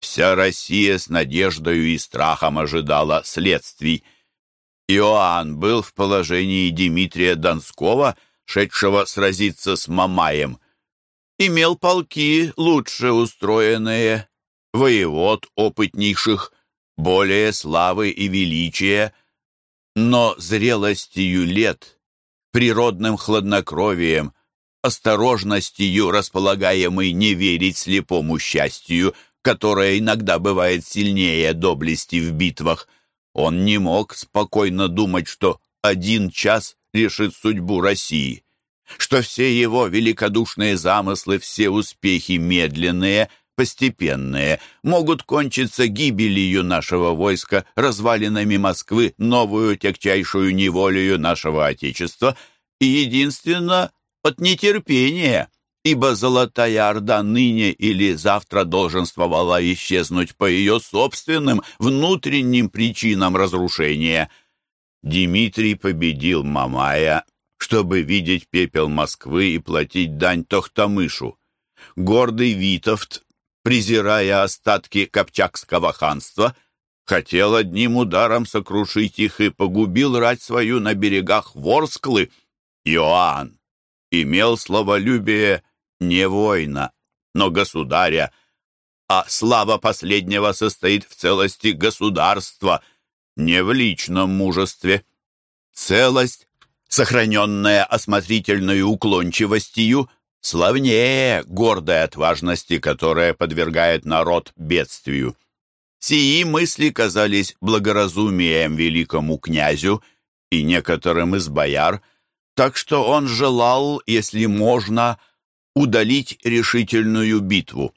Вся Россия с надеждою и страхом ожидала следствий. Иоанн был в положении Дмитрия Донского, шедшего сразиться с Мамаем. Имел полки лучше устроенные, воевод опытнейших, более славы и величия, но зрелостью лет, природным хладнокровием, осторожностью, располагаемой не верить слепому счастью — которая иногда бывает сильнее доблести в битвах. Он не мог спокойно думать, что один час решит судьбу России, что все его великодушные замыслы, все успехи медленные, постепенные, могут кончиться гибелью нашего войска, развалинами Москвы, новую тягчайшую неволею нашего Отечества и, единственно, от нетерпения — ибо Золотая Орда ныне или завтра долженствовала исчезнуть по ее собственным внутренним причинам разрушения. Дмитрий победил Мамая, чтобы видеть пепел Москвы и платить дань Тохтамышу. Гордый Витовт, презирая остатки Копчакского ханства, хотел одним ударом сокрушить их и погубил рать свою на берегах Ворсклы. Иоанн имел словолюбие не воина, но государя, а слава последнего состоит в целости государства, не в личном мужестве. Целость, сохраненная осмотрительной уклончивостью, славнее гордой отважности, которая подвергает народ бедствию. Сии мысли казались благоразумием великому князю и некоторым из бояр, так что он желал, если можно, удалить решительную битву.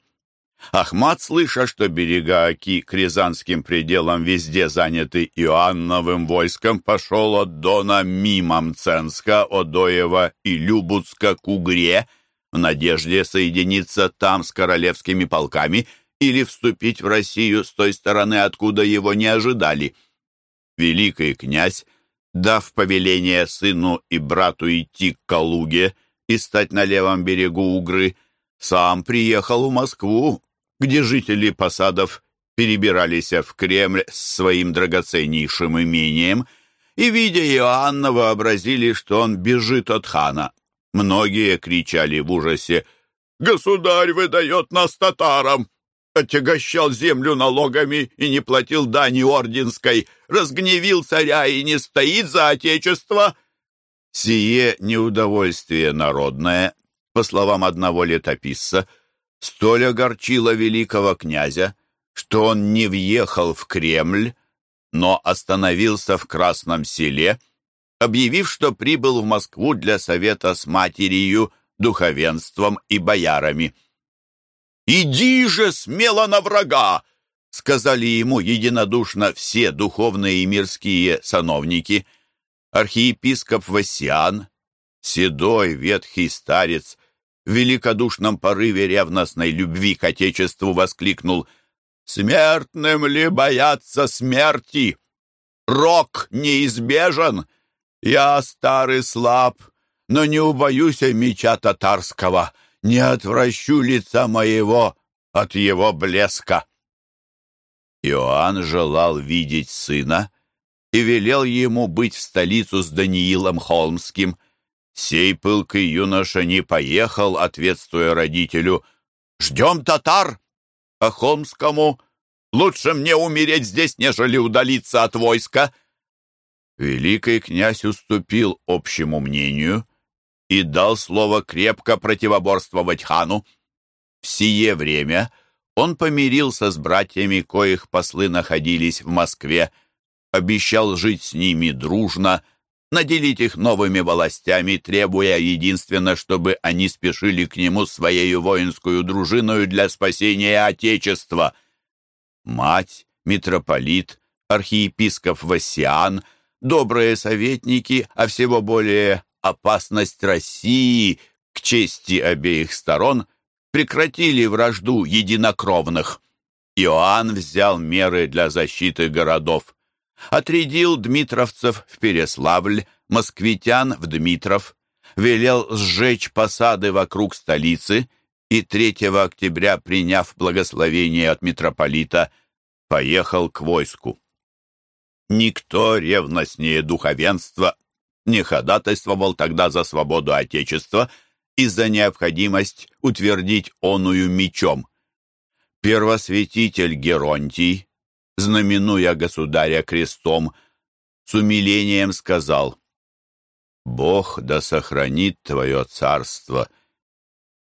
Ахмат, слыша, что берега Оки к Рязанским пределам везде заняты Иоанновым войском, пошел от Дона мимо Мценска, Одоева и Любутска к Угре, в надежде соединиться там с королевскими полками или вступить в Россию с той стороны, откуда его не ожидали. Великий князь, дав повеление сыну и брату идти к Калуге и стать на левом берегу Угры, сам приехал в Москву где жители посадов перебирались в Кремль с своим драгоценнейшим имением и, видя Иоанна, вообразили, что он бежит от хана. Многие кричали в ужасе «Государь выдает нас татарам!» отягощал землю налогами и не платил дани орденской, разгневил царя и не стоит за отечество. Сие неудовольствие народное, по словам одного летописца, — столь огорчило великого князя, что он не въехал в Кремль, но остановился в Красном селе, объявив, что прибыл в Москву для совета с матерью, духовенством и боярами. «Иди же смело на врага!» — сказали ему единодушно все духовные и мирские сановники. Архиепископ Васиан, седой ветхий старец, в великодушном порыве ревностной любви к Отечеству воскликнул «Смертным ли бояться смерти? Рок неизбежен. Я старый слаб, но не убоюсь меча татарского, не отвращу лица моего от его блеска». Иоанн желал видеть сына и велел ему быть в столицу с Даниилом Холмским – Сей пылкий юноша не поехал, ответствуя родителю. «Ждем татар! А Холмскому лучше мне умереть здесь, нежели удалиться от войска!» Великий князь уступил общему мнению и дал слово крепко противоборствовать хану. В сие время он помирился с братьями, коих послы находились в Москве, обещал жить с ними дружно — наделить их новыми властями, требуя единственно, чтобы они спешили к нему своей воинскую дружиною для спасения Отечества. Мать, митрополит, архиепископ Васиан, добрые советники, а всего более опасность России к чести обеих сторон прекратили вражду единокровных. Иоанн взял меры для защиты городов отрядил дмитровцев в Переславль, москвитян в Дмитров, велел сжечь посады вокруг столицы и 3 октября, приняв благословение от митрополита, поехал к войску. Никто ревностнее духовенства не ходатайствовал тогда за свободу Отечества и за необходимость утвердить оную мечом. Первосвятитель Геронтий знаменуя государя крестом, с умилением сказал, «Бог да сохранит твое царство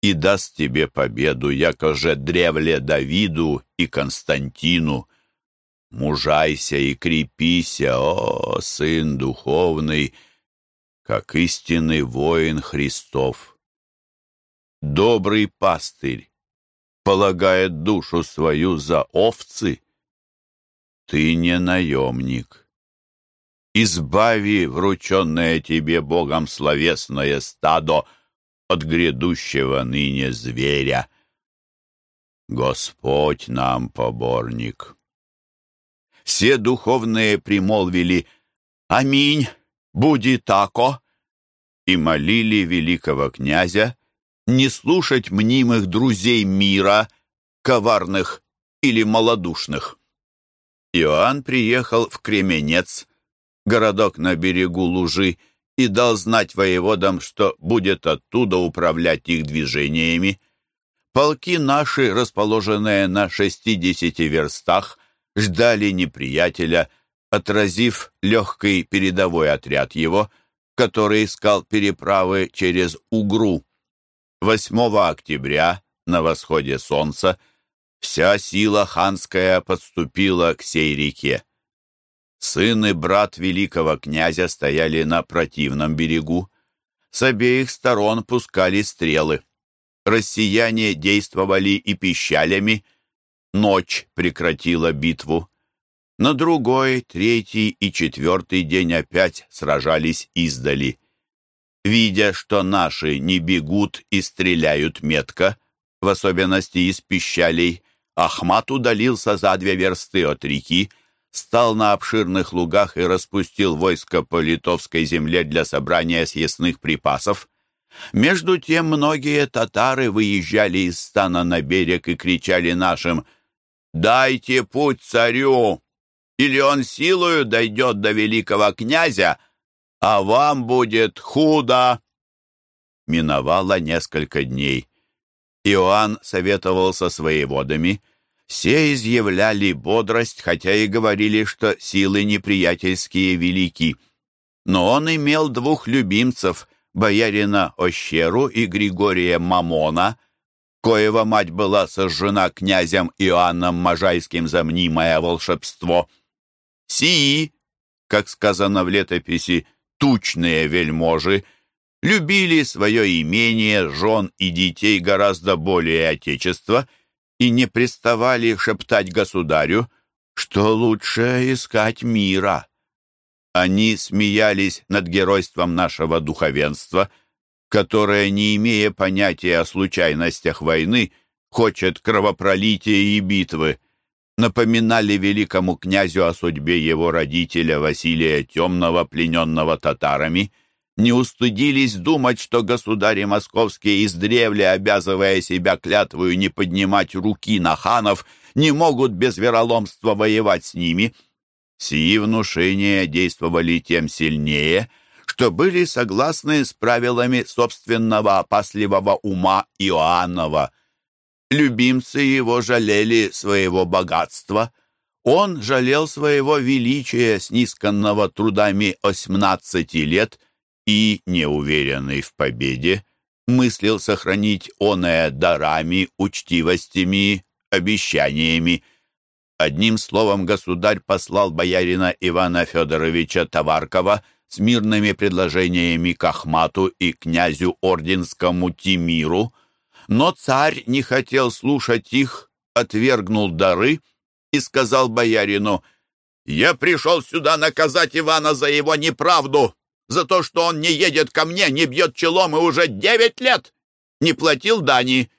и даст тебе победу, якоже древле Давиду и Константину. Мужайся и крепися, о, сын духовный, как истинный воин Христов. Добрый пастырь полагает душу свою за овцы, ты не наемник. Избави врученное тебе Богом словесное стадо от грядущего ныне зверя. Господь нам поборник. Все духовные примолвили «Аминь, буди тако» и молили великого князя не слушать мнимых друзей мира, коварных или малодушных. Иоанн приехал в Кременец, городок на берегу Лужи, и дал знать воеводам, что будет оттуда управлять их движениями. Полки наши, расположенные на шестидесяти верстах, ждали неприятеля, отразив легкий передовой отряд его, который искал переправы через Угру. 8 октября, на восходе солнца, Вся сила ханская подступила к сей реке. Сын и брат великого князя стояли на противном берегу. С обеих сторон пускали стрелы. Россияне действовали и пищалями. Ночь прекратила битву. На другой, третий и четвертый день опять сражались издали. Видя, что наши не бегут и стреляют метко, в особенности из пищалей, Ахмат удалился за две версты от реки, стал на обширных лугах и распустил войско по литовской земле для собрания съестных припасов. Между тем многие татары выезжали из стана на берег и кричали нашим «Дайте путь царю, или он силою дойдет до великого князя, а вам будет худо!» Миновало несколько дней. Иоанн советовался с воеводами, все изъявляли бодрость, хотя и говорили, что силы неприятельские велики. Но он имел двух любимцев, боярина Ощеру и Григория Мамона, коего мать была сожжена князем Иоанном Можайским за мнимое волшебство. Сии, как сказано в летописи, тучные вельможи, любили свое имение, жен и детей гораздо более отечества — и не приставали шептать государю, что лучше искать мира. Они смеялись над геройством нашего духовенства, которое, не имея понятия о случайностях войны, хочет кровопролития и битвы, напоминали великому князю о судьбе его родителя Василия Темного, плененного татарами, не устыдились думать, что государи московские, издревле обязывая себя клятвою не поднимать руки на ханов, не могут без вероломства воевать с ними. Сии внушения действовали тем сильнее, что были согласны с правилами собственного опасливого ума Иоаннова. Любимцы его жалели своего богатства, он жалел своего величия, снисканного трудами осьмнадцати лет — и, неуверенный в победе, мыслил сохранить оное дарами, учтивостями, обещаниями. Одним словом, государь послал боярина Ивана Федоровича Товаркова с мирными предложениями к Ахмату и князю Орденскому Тимиру, но царь не хотел слушать их, отвергнул дары и сказал боярину, «Я пришел сюда наказать Ивана за его неправду, за то, что он не едет ко мне, не бьет челом и уже девять лет не платил дани.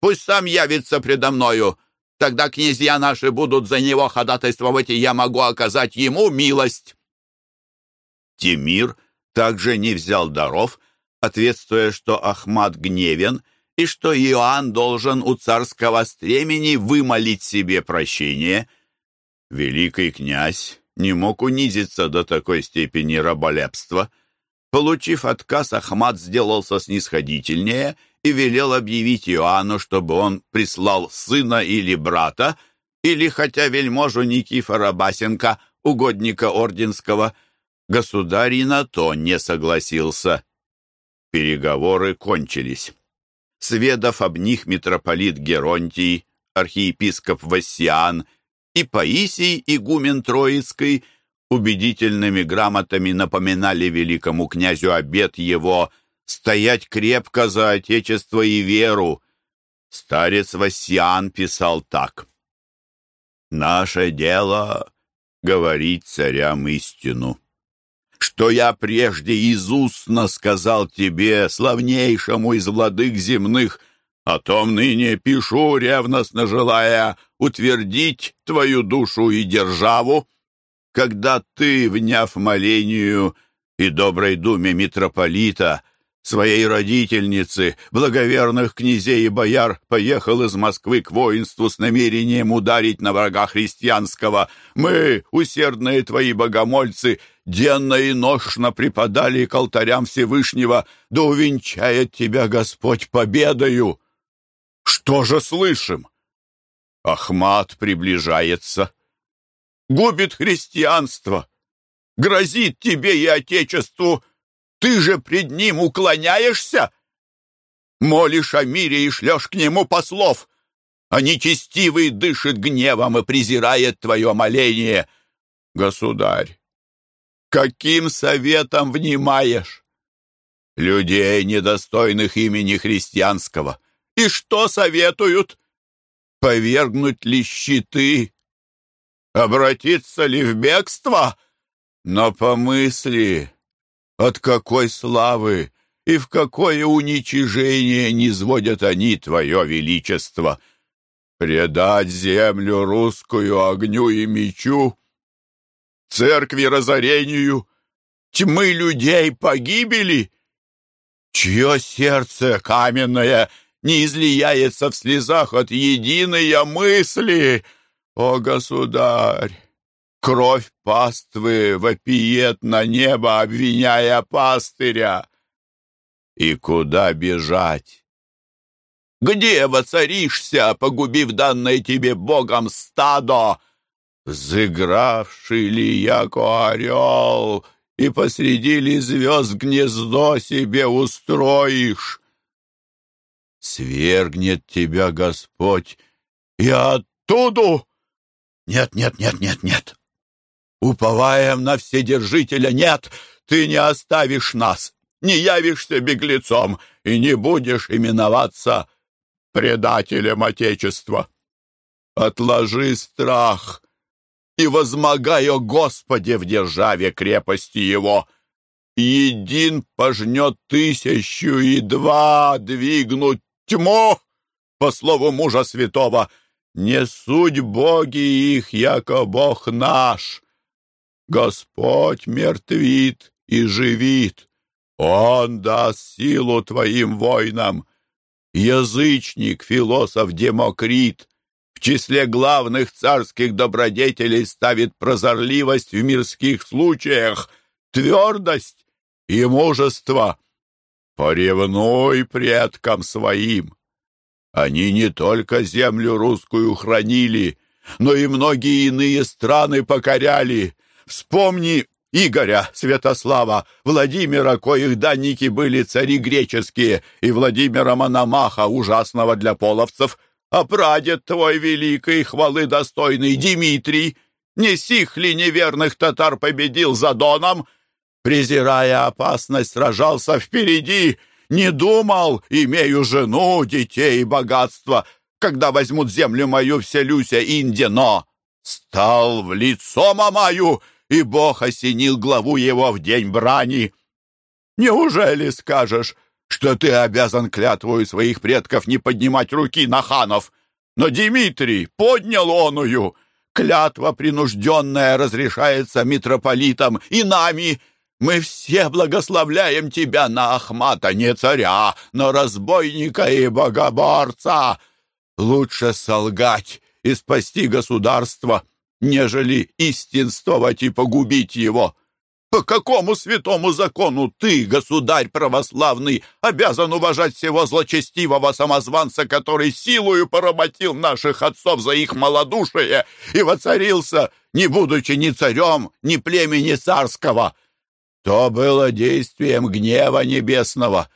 Пусть сам явится предо мною. Тогда князья наши будут за него ходатайствовать, и я могу оказать ему милость». Тимир также не взял даров, ответствуя, что Ахмат гневен и что Иоанн должен у царского стремени вымолить себе прощение. Великий князь не мог унизиться до такой степени раболепства. Получив отказ, Ахмат сделался снисходительнее и велел объявить Иоанну, чтобы он прислал сына или брата, или хотя вельможу Никифора Басенко, угодника орденского. Государь и на то не согласился. Переговоры кончились. Сведав об них митрополит Геронтий, архиепископ Вассиан и Паисий, игумен Троицкий, убедительными грамотами напоминали великому князю обет его стоять крепко за отечество и веру. Старец Васьян писал так. «Наше дело — говорить царям истину, что я прежде из устно сказал тебе, славнейшему из владык земных, — о том ныне пишу, ревностно желая утвердить твою душу и державу, когда ты, вняв молению и доброй думе митрополита, своей родительницы, благоверных князей и бояр, поехал из Москвы к воинству с намерением ударить на врага христианского. Мы, усердные твои богомольцы, денно и ношно преподали к алтарям Всевышнего, да увенчает тебя Господь победою. Что же слышим? Ахмат приближается, губит христианство, грозит тебе и Отечеству. Ты же пред ним уклоняешься? Молишь о мире и шлешь к нему послов. а нечестивый дышит гневом и презирает твое моление. Государь, каким советом внимаешь? Людей, недостойных имени христианского. И что советуют? Повергнуть ли щиты? Обратиться ли в бегство? Но помысли, от какой славы и в какое уничижение не сводят они твое величество. Предать землю русскую огню и мечу, церкви разорению, тьмы людей погибели, чье сердце каменное не излияется в слезах от единой мысли. О, государь! Кровь паствы вопиет на небо, обвиняя пастыря. И куда бежать? Где воцаришься, погубив данное тебе Богом стадо? Взыгравший ли яко орел, и посреди ли звезд гнездо себе устроишь? Свергнет тебя Господь и оттуда... Нет, нет, нет, нет, нет. Уповаем на Вседержителя, нет, ты не оставишь нас не явишься беглецом и не будешь именоваться предателем Отечества. Отложи страх и возмогай о Господе в державе крепости его. Един пожнет тысячу и два двигнут тьму, по слову мужа святого, не суть боги их, яко Бог наш. Господь мертвит и живит, он даст силу твоим воинам. Язычник, философ Демокрит в числе главных царских добродетелей ставит прозорливость в мирских случаях, твердость и мужество. Поревнуй предкам своим. Они не только землю русскую хранили, но и многие иные страны покоряли. Вспомни Игоря, Святослава, Владимира, коих данники были цари греческие, и Владимира Мономаха, ужасного для половцев, а прадед твой великий, хвалы достойный Дмитрий, не сих ли неверных татар победил за Доном, презирая опасность, сражался впереди, не думал, имею жену, детей и богатство, когда возьмут землю мою все Люся Инде, но стал в лицо мамаю, и Бог осенил главу его в день брани. Неужели скажешь, что ты обязан клятвою своих предков не поднимать руки на ханов? Но Дмитрий поднял оную. Клятва принужденная разрешается митрополитом и нами. Мы все благословляем тебя на Ахмата, не царя, но разбойника и богоборца. Лучше солгать и спасти государство, нежели истинствовать и погубить его. По какому святому закону ты, государь православный, обязан уважать всего злочестивого самозванца, который силою поработил наших отцов за их малодушие и воцарился, не будучи ни царем, ни племени царского? То было действием гнева небесного.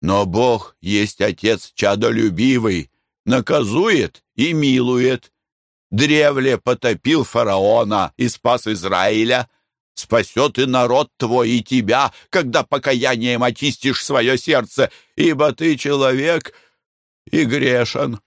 Но Бог есть Отец чадолюбивый, наказует и милует. Древле потопил фараона и спас Израиля. Спасет и народ твой, и тебя, когда покаянием очистишь свое сердце, ибо ты человек и грешен.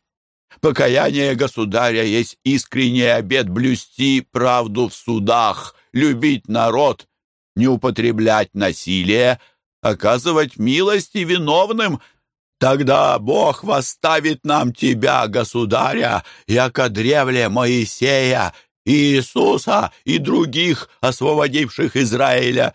Покаяние государя есть искренний обет блюсти правду в судах, любить народ, не употреблять насилие, оказывать милости виновным — Тогда Бог восставит нам тебя, государя, яко древле Моисея, Иисуса и других, освободивших Израиля.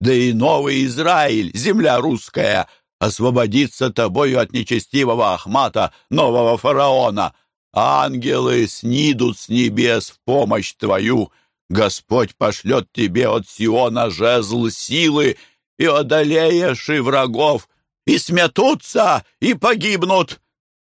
Да и новый Израиль, земля русская, освободится тобою от нечестивого Ахмата, нового фараона. Ангелы снидут с небес в помощь твою. Господь пошлет тебе от Сиона жезл силы, и одолеешь и врагов, и сметутся, и погибнут.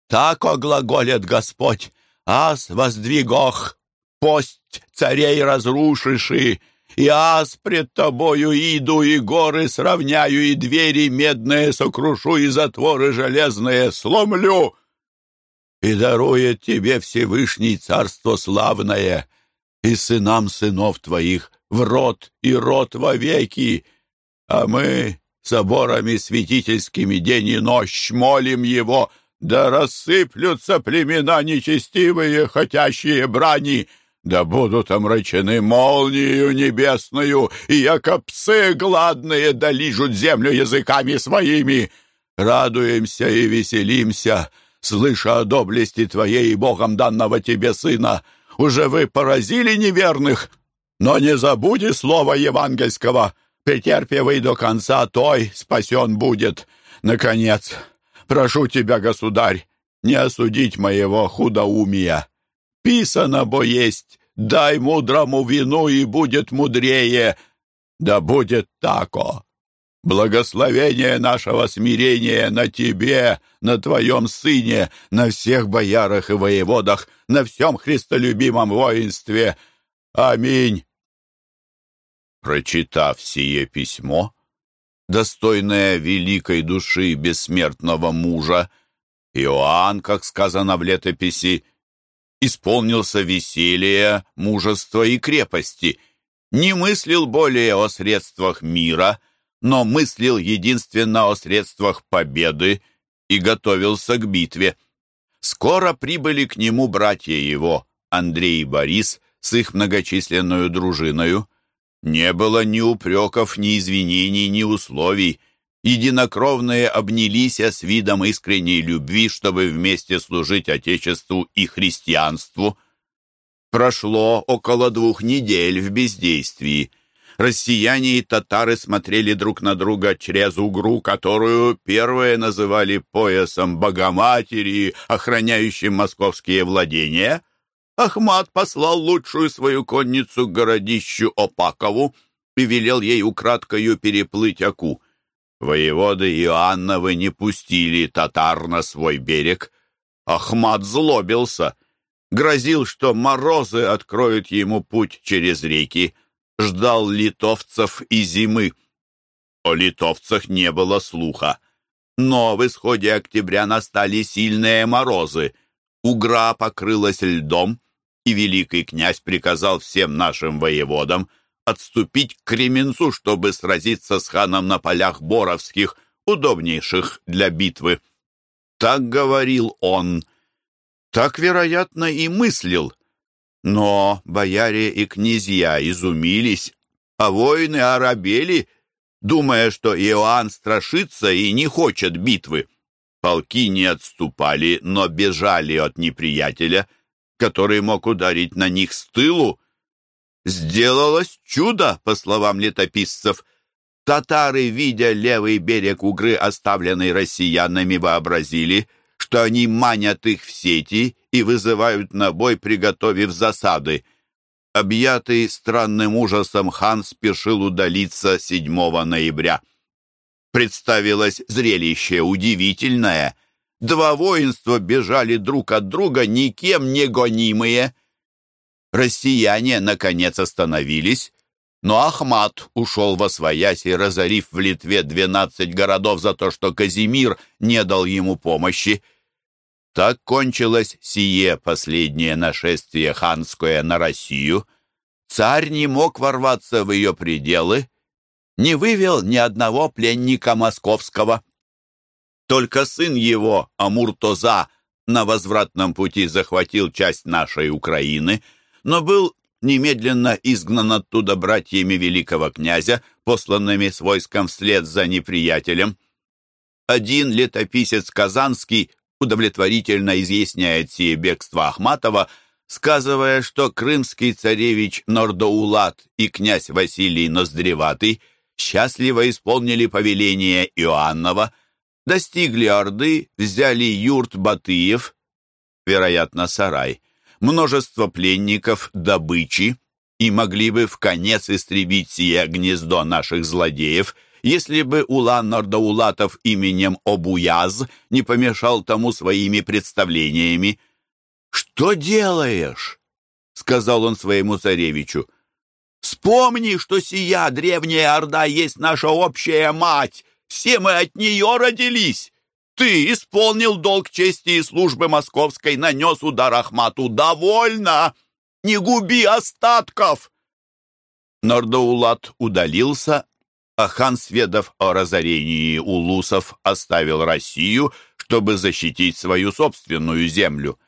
Так оглаголит Господь, аз воздвигох, пость царей разрушиши, и аз пред тобою иду, и горы сравняю, и двери медные сокрушу, и затворы железные сломлю. и дарует тебе Всевышний Царство славное, и сынам сынов твоих в род и род вовеки, а мы соборами святительскими день и ночь молим его, да рассыплются племена нечестивые, хотящие брани, да будут омрачены молнией небесную, и яко гладные долижут землю языками своими. Радуемся и веселимся, слыша о доблести Твоей и Богом данного Тебе Сына. Уже вы поразили неверных, но не забуди слова евангельского. Претерпевый до конца той спасен будет. Наконец, прошу Тебя, государь, не осудить моего худоумия. Писано, бо есть, дай мудрому вину, и будет мудрее. Да будет тако. Благословение нашего смирения на тебе, на твоем сыне, на всех боярах и воеводах, на всем христолюбимом воинстве. Аминь. Прочитав сие письмо, достойное великой души бессмертного мужа, Иоанн, как сказано в летописи, исполнился веселья, мужества и крепости, не мыслил более о средствах мира — но мыслил единственно о средствах победы и готовился к битве. Скоро прибыли к нему братья его, Андрей и Борис, с их многочисленную дружиною. Не было ни упреков, ни извинений, ни условий. Единокровные обнялись с видом искренней любви, чтобы вместе служить Отечеству и христианству. Прошло около двух недель в бездействии – Россияне и татары смотрели друг на друга через угру, которую первые называли поясом Богоматери, охраняющим московские владения. Ахмат послал лучшую свою конницу к городищу Опакову и велел ей украдкою переплыть Аку. Воеводы Иоанновы не пустили татар на свой берег. Ахмат злобился, грозил, что морозы откроют ему путь через реки ждал литовцев и зимы. О литовцах не было слуха. Но в исходе октября настали сильные морозы. Угра покрылась льдом, и великий князь приказал всем нашим воеводам отступить к Кременцу, чтобы сразиться с ханом на полях Боровских, удобнейших для битвы. Так говорил он. Так, вероятно, и мыслил — но бояре и князья изумились, а воины оробели, думая, что Иоанн страшится и не хочет битвы. Полки не отступали, но бежали от неприятеля, который мог ударить на них с тылу. Сделалось чудо, по словам летописцев. Татары, видя левый берег Угры, оставленный россиянами, вообразили, что они манят их в сети и вызывают на бой, приготовив засады. Объятый странным ужасом хан спешил удалиться 7 ноября. Представилось зрелище удивительное. Два воинства бежали друг от друга, никем не гонимые. Россияне, наконец, остановились, но Ахмат ушел во свояси, разорив в Литве двенадцать городов за то, что Казимир не дал ему помощи. Так кончилось сие последнее нашествие ханское на Россию. Царь не мог ворваться в ее пределы, не вывел ни одного пленника московского. Только сын его, Амуртоза, на возвратном пути захватил часть нашей Украины, но был немедленно изгнан оттуда братьями великого князя, посланными с войском вслед за неприятелем. Один летописец Казанский удовлетворительно изъясняет сие бегство Ахматова, сказывая, что крымский царевич Нордоулат и князь Василий Ноздреватый счастливо исполнили повеление Иоаннова, достигли Орды, взяли юрт Батыев, вероятно, сарай, множество пленников, добычи, и могли бы в конец истребить сие гнездо наших злодеев – если бы Улан Нордаулатов именем Обуяз не помешал тому своими представлениями. «Что делаешь?» — сказал он своему царевичу. «Вспомни, что сия древняя Орда есть наша общая мать. Все мы от нее родились. Ты исполнил долг чести и службы московской, нанес удар Ахмату. Довольно! Не губи остатков!» Нордаулат удалился, а хан, сведав о разорении улусов, оставил Россию, чтобы защитить свою собственную землю.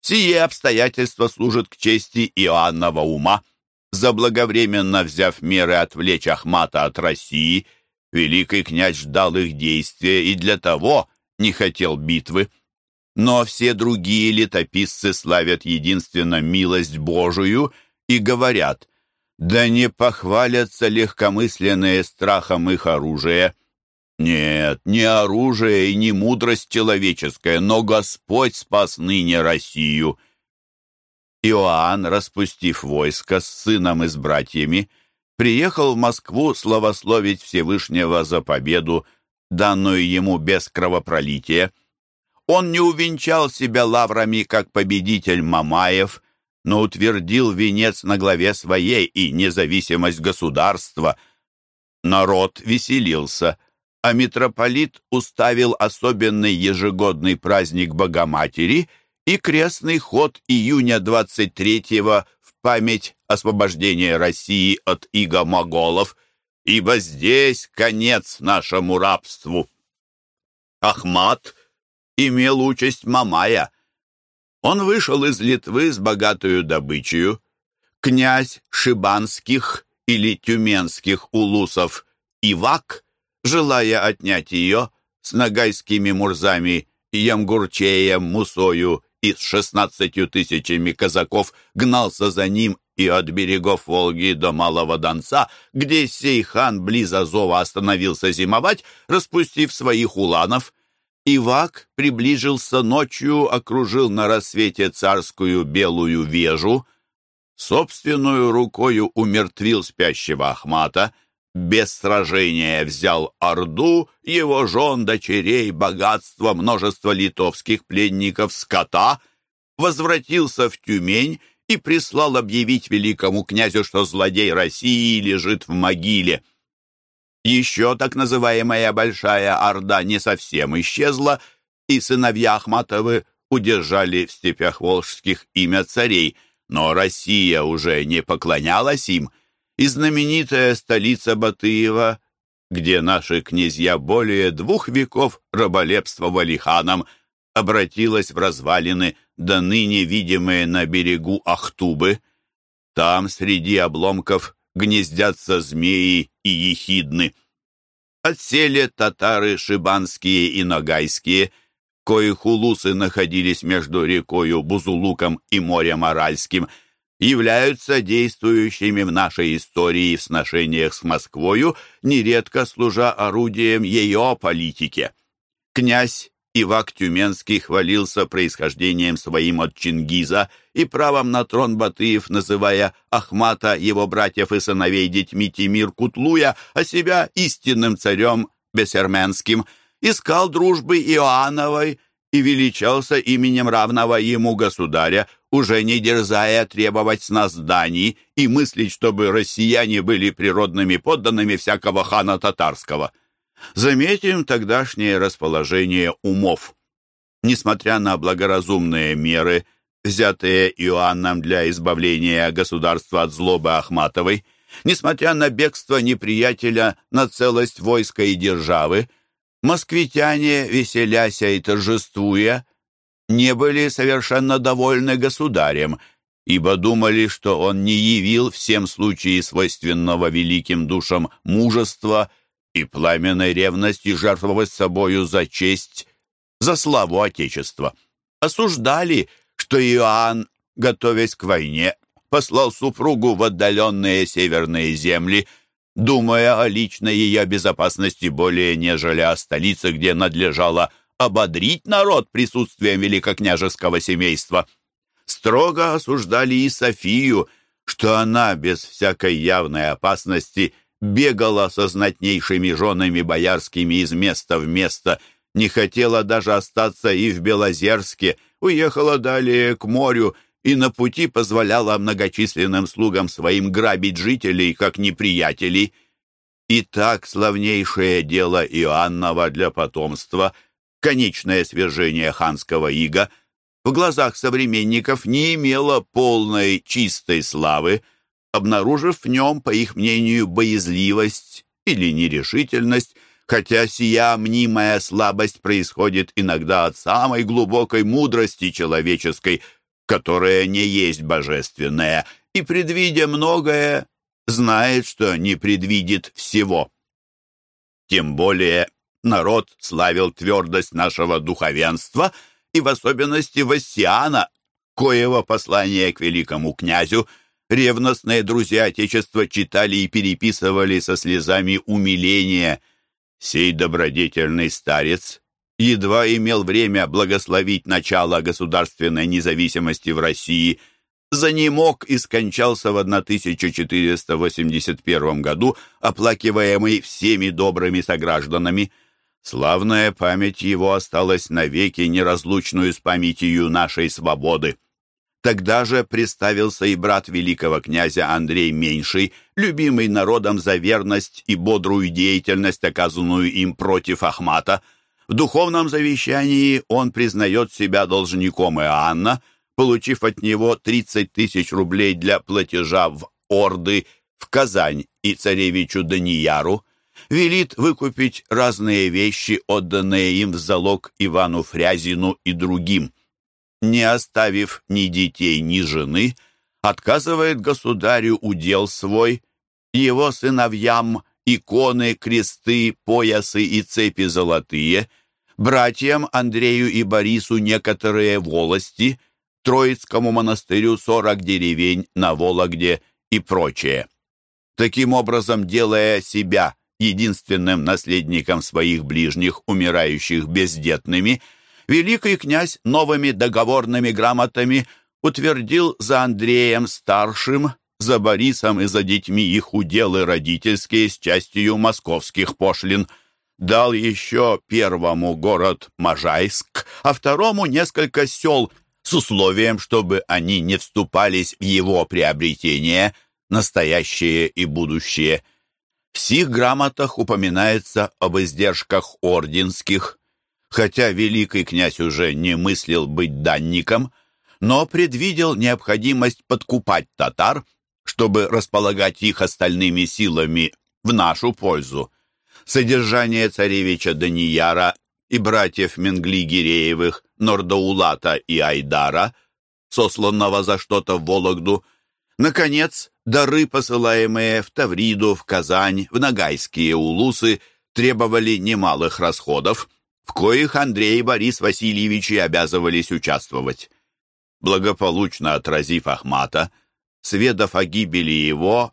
Сие обстоятельство служит к чести Иоаннова ума. Заблаговременно взяв меры отвлечь Ахмата от России, великий князь ждал их действия и для того не хотел битвы. Но все другие летописцы славят единственно милость Божию и говорят, да не похвалятся легкомысленные страхом их оружие. Нет, не оружие и не мудрость человеческая, но Господь спас ныне Россию. Иоанн, распустив войско с сыном и с братьями, приехал в Москву славословить Всевышнего за победу, данную ему без кровопролития. Он не увенчал себя лаврами, как победитель Мамаев, но утвердил венец на главе своей и независимость государства. Народ веселился, а митрополит уставил особенный ежегодный праздник Богоматери и крестный ход июня 23-го в память освобождения России от иго-моголов – ибо здесь конец нашему рабству. Ахмат имел участь Мамая. Он вышел из Литвы с богатую добычей. Князь Шибанских или Тюменских улусов Ивак, желая отнять ее с нагайскими мурзами Ямгурчеем, Мусою и с шестнадцатью тысячами казаков гнался за ним и от берегов Волги до Малого Донца, где сей хан близ Азова остановился зимовать, распустив своих уланов. Ивак приближился ночью, окружил на рассвете царскую белую вежу, собственную рукою умертвил спящего Ахмата, без сражения взял Орду, его жен, дочерей, богатство, множество литовских пленников, скота, возвратился в Тюмень и прислал объявить великому князю, что злодей России лежит в могиле. Еще так называемая Большая Орда не совсем исчезла, и сыновья Ахматовы удержали в степях волжских имя царей, но Россия уже не поклонялась им, и знаменитая столица Батыева, где наши князья более двух веков раболепствовали ханом, обратилась в развалины, до ныне видимые на берегу Ахтубы. Там среди обломков гнездятся змеи и ехидны. Отсели татары шибанские и ногайские, коих улусы находились между рекою Бузулуком и морем Аральским, являются действующими в нашей истории в сношениях с Москвою, нередко служа орудием ее политики. Князь Ивак Тюменский хвалился происхождением своим от Чингиза и правом на трон Батыев, называя Ахмата, его братьев и сыновей детьми Тимир Кутлуя, а себя истинным царем Бесерменским, искал дружбы Иоанновой и величался именем равного ему государя, уже не дерзая требовать с нас даний и мыслить, чтобы россияне были природными подданными всякого хана татарского. Заметим тогдашнее расположение умов. Несмотря на благоразумные меры, взятые Иоанном для избавления государства от злобы Ахматовой, несмотря на бегство неприятеля на целость войска и державы, москвитяне, веселяся и торжествуя, не были совершенно довольны государем, ибо думали, что он не явил всем случаи свойственного великим душам мужества и пламенной ревности жертвовать собою за честь, за славу Отечества. Осуждали, что Иоанн, готовясь к войне, послал супругу в отдаленные северные земли, думая о личной ее безопасности более, нежели о столице, где надлежало ободрить народ присутствием великокняжеского семейства. Строго осуждали и Софию, что она без всякой явной опасности – бегала со знатнейшими женами боярскими из места в место, не хотела даже остаться и в Белозерске, уехала далее к морю и на пути позволяла многочисленным слугам своим грабить жителей, как неприятелей. И так славнейшее дело Иоаннова для потомства конечное свержение ханского ига, в глазах современников не имело полной чистой славы, обнаружив в нем, по их мнению, боязливость или нерешительность, хотя сия мнимая слабость происходит иногда от самой глубокой мудрости человеческой, которая не есть божественная, и, предвидя многое, знает, что не предвидит всего. Тем более народ славил твердость нашего духовенства и в особенности Вассиана, коего послание к великому князю ревностные друзья Отечества читали и переписывали со слезами умиления. Сей добродетельный старец едва имел время благословить начало государственной независимости в России – занемог и скончался в 1481 году, оплакиваемый всеми добрыми согражданами. Славная память его осталась навеки неразлучную с памятью нашей свободы. Тогда же представился и брат великого князя Андрей Меньший, любимый народом за верность и бодрую деятельность, оказанную им против Ахмата. В духовном завещании он признает себя должником Иоанна, получив от него 30 тысяч рублей для платежа в Орды, в Казань и царевичу Данияру, велит выкупить разные вещи, отданные им в залог Ивану Фрязину и другим. Не оставив ни детей, ни жены, отказывает государю удел свой, его сыновьям иконы, кресты, поясы и цепи золотые, братьям Андрею и Борису некоторые волости – Троицкому монастырю 40 деревень на Вологде и прочее. Таким образом, делая себя единственным наследником своих ближних, умирающих бездетными, великий князь новыми договорными грамотами утвердил за Андреем Старшим, за Борисом и за детьми их уделы родительские с частью московских пошлин, дал еще первому город Можайск, а второму несколько сел – с условием, чтобы они не вступались в его приобретение, настоящее и будущее. В сих грамотах упоминается об издержках орденских, хотя великий князь уже не мыслил быть данником, но предвидел необходимость подкупать татар, чтобы располагать их остальными силами в нашу пользу. Содержание царевича Данияра и братьев Менгли-Гиреевых, Нордаулата и Айдара, сосланного за что-то в Вологду, наконец, дары, посылаемые в Тавриду, в Казань, в Ногайские улусы, требовали немалых расходов, в коих Андрей и Борис Васильевичи обязывались участвовать. Благополучно отразив Ахмата, сведав о гибели его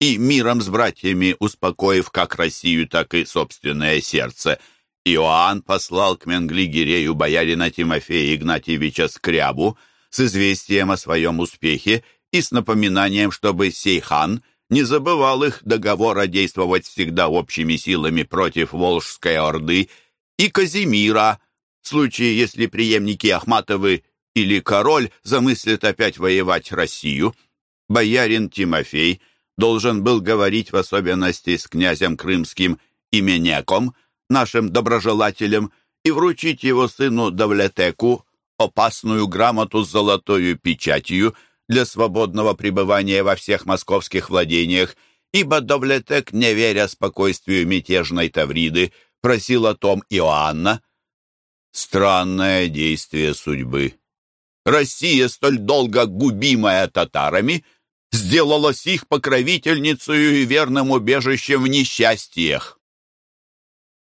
и миром с братьями успокоив как Россию, так и собственное сердце – Иоанн послал к Менгли-Гирею боярина Тимофея Игнатьевича Скрябу с известием о своем успехе и с напоминанием, чтобы сей хан не забывал их договора действовать всегда общими силами против Волжской Орды и Казимира, в случае, если преемники Ахматовы или король замыслят опять воевать Россию. Боярин Тимофей должен был говорить в особенности с князем Крымским Именеком, нашим доброжелателям и вручить его сыну Давлетеку опасную грамоту с золотою печатью для свободного пребывания во всех московских владениях, ибо Давлетек, не веря спокойствию мятежной Тавриды, просил о том Иоанна. Странное действие судьбы. Россия, столь долго губимая татарами, сделалась их покровительницей и верным убежищем в несчастьях.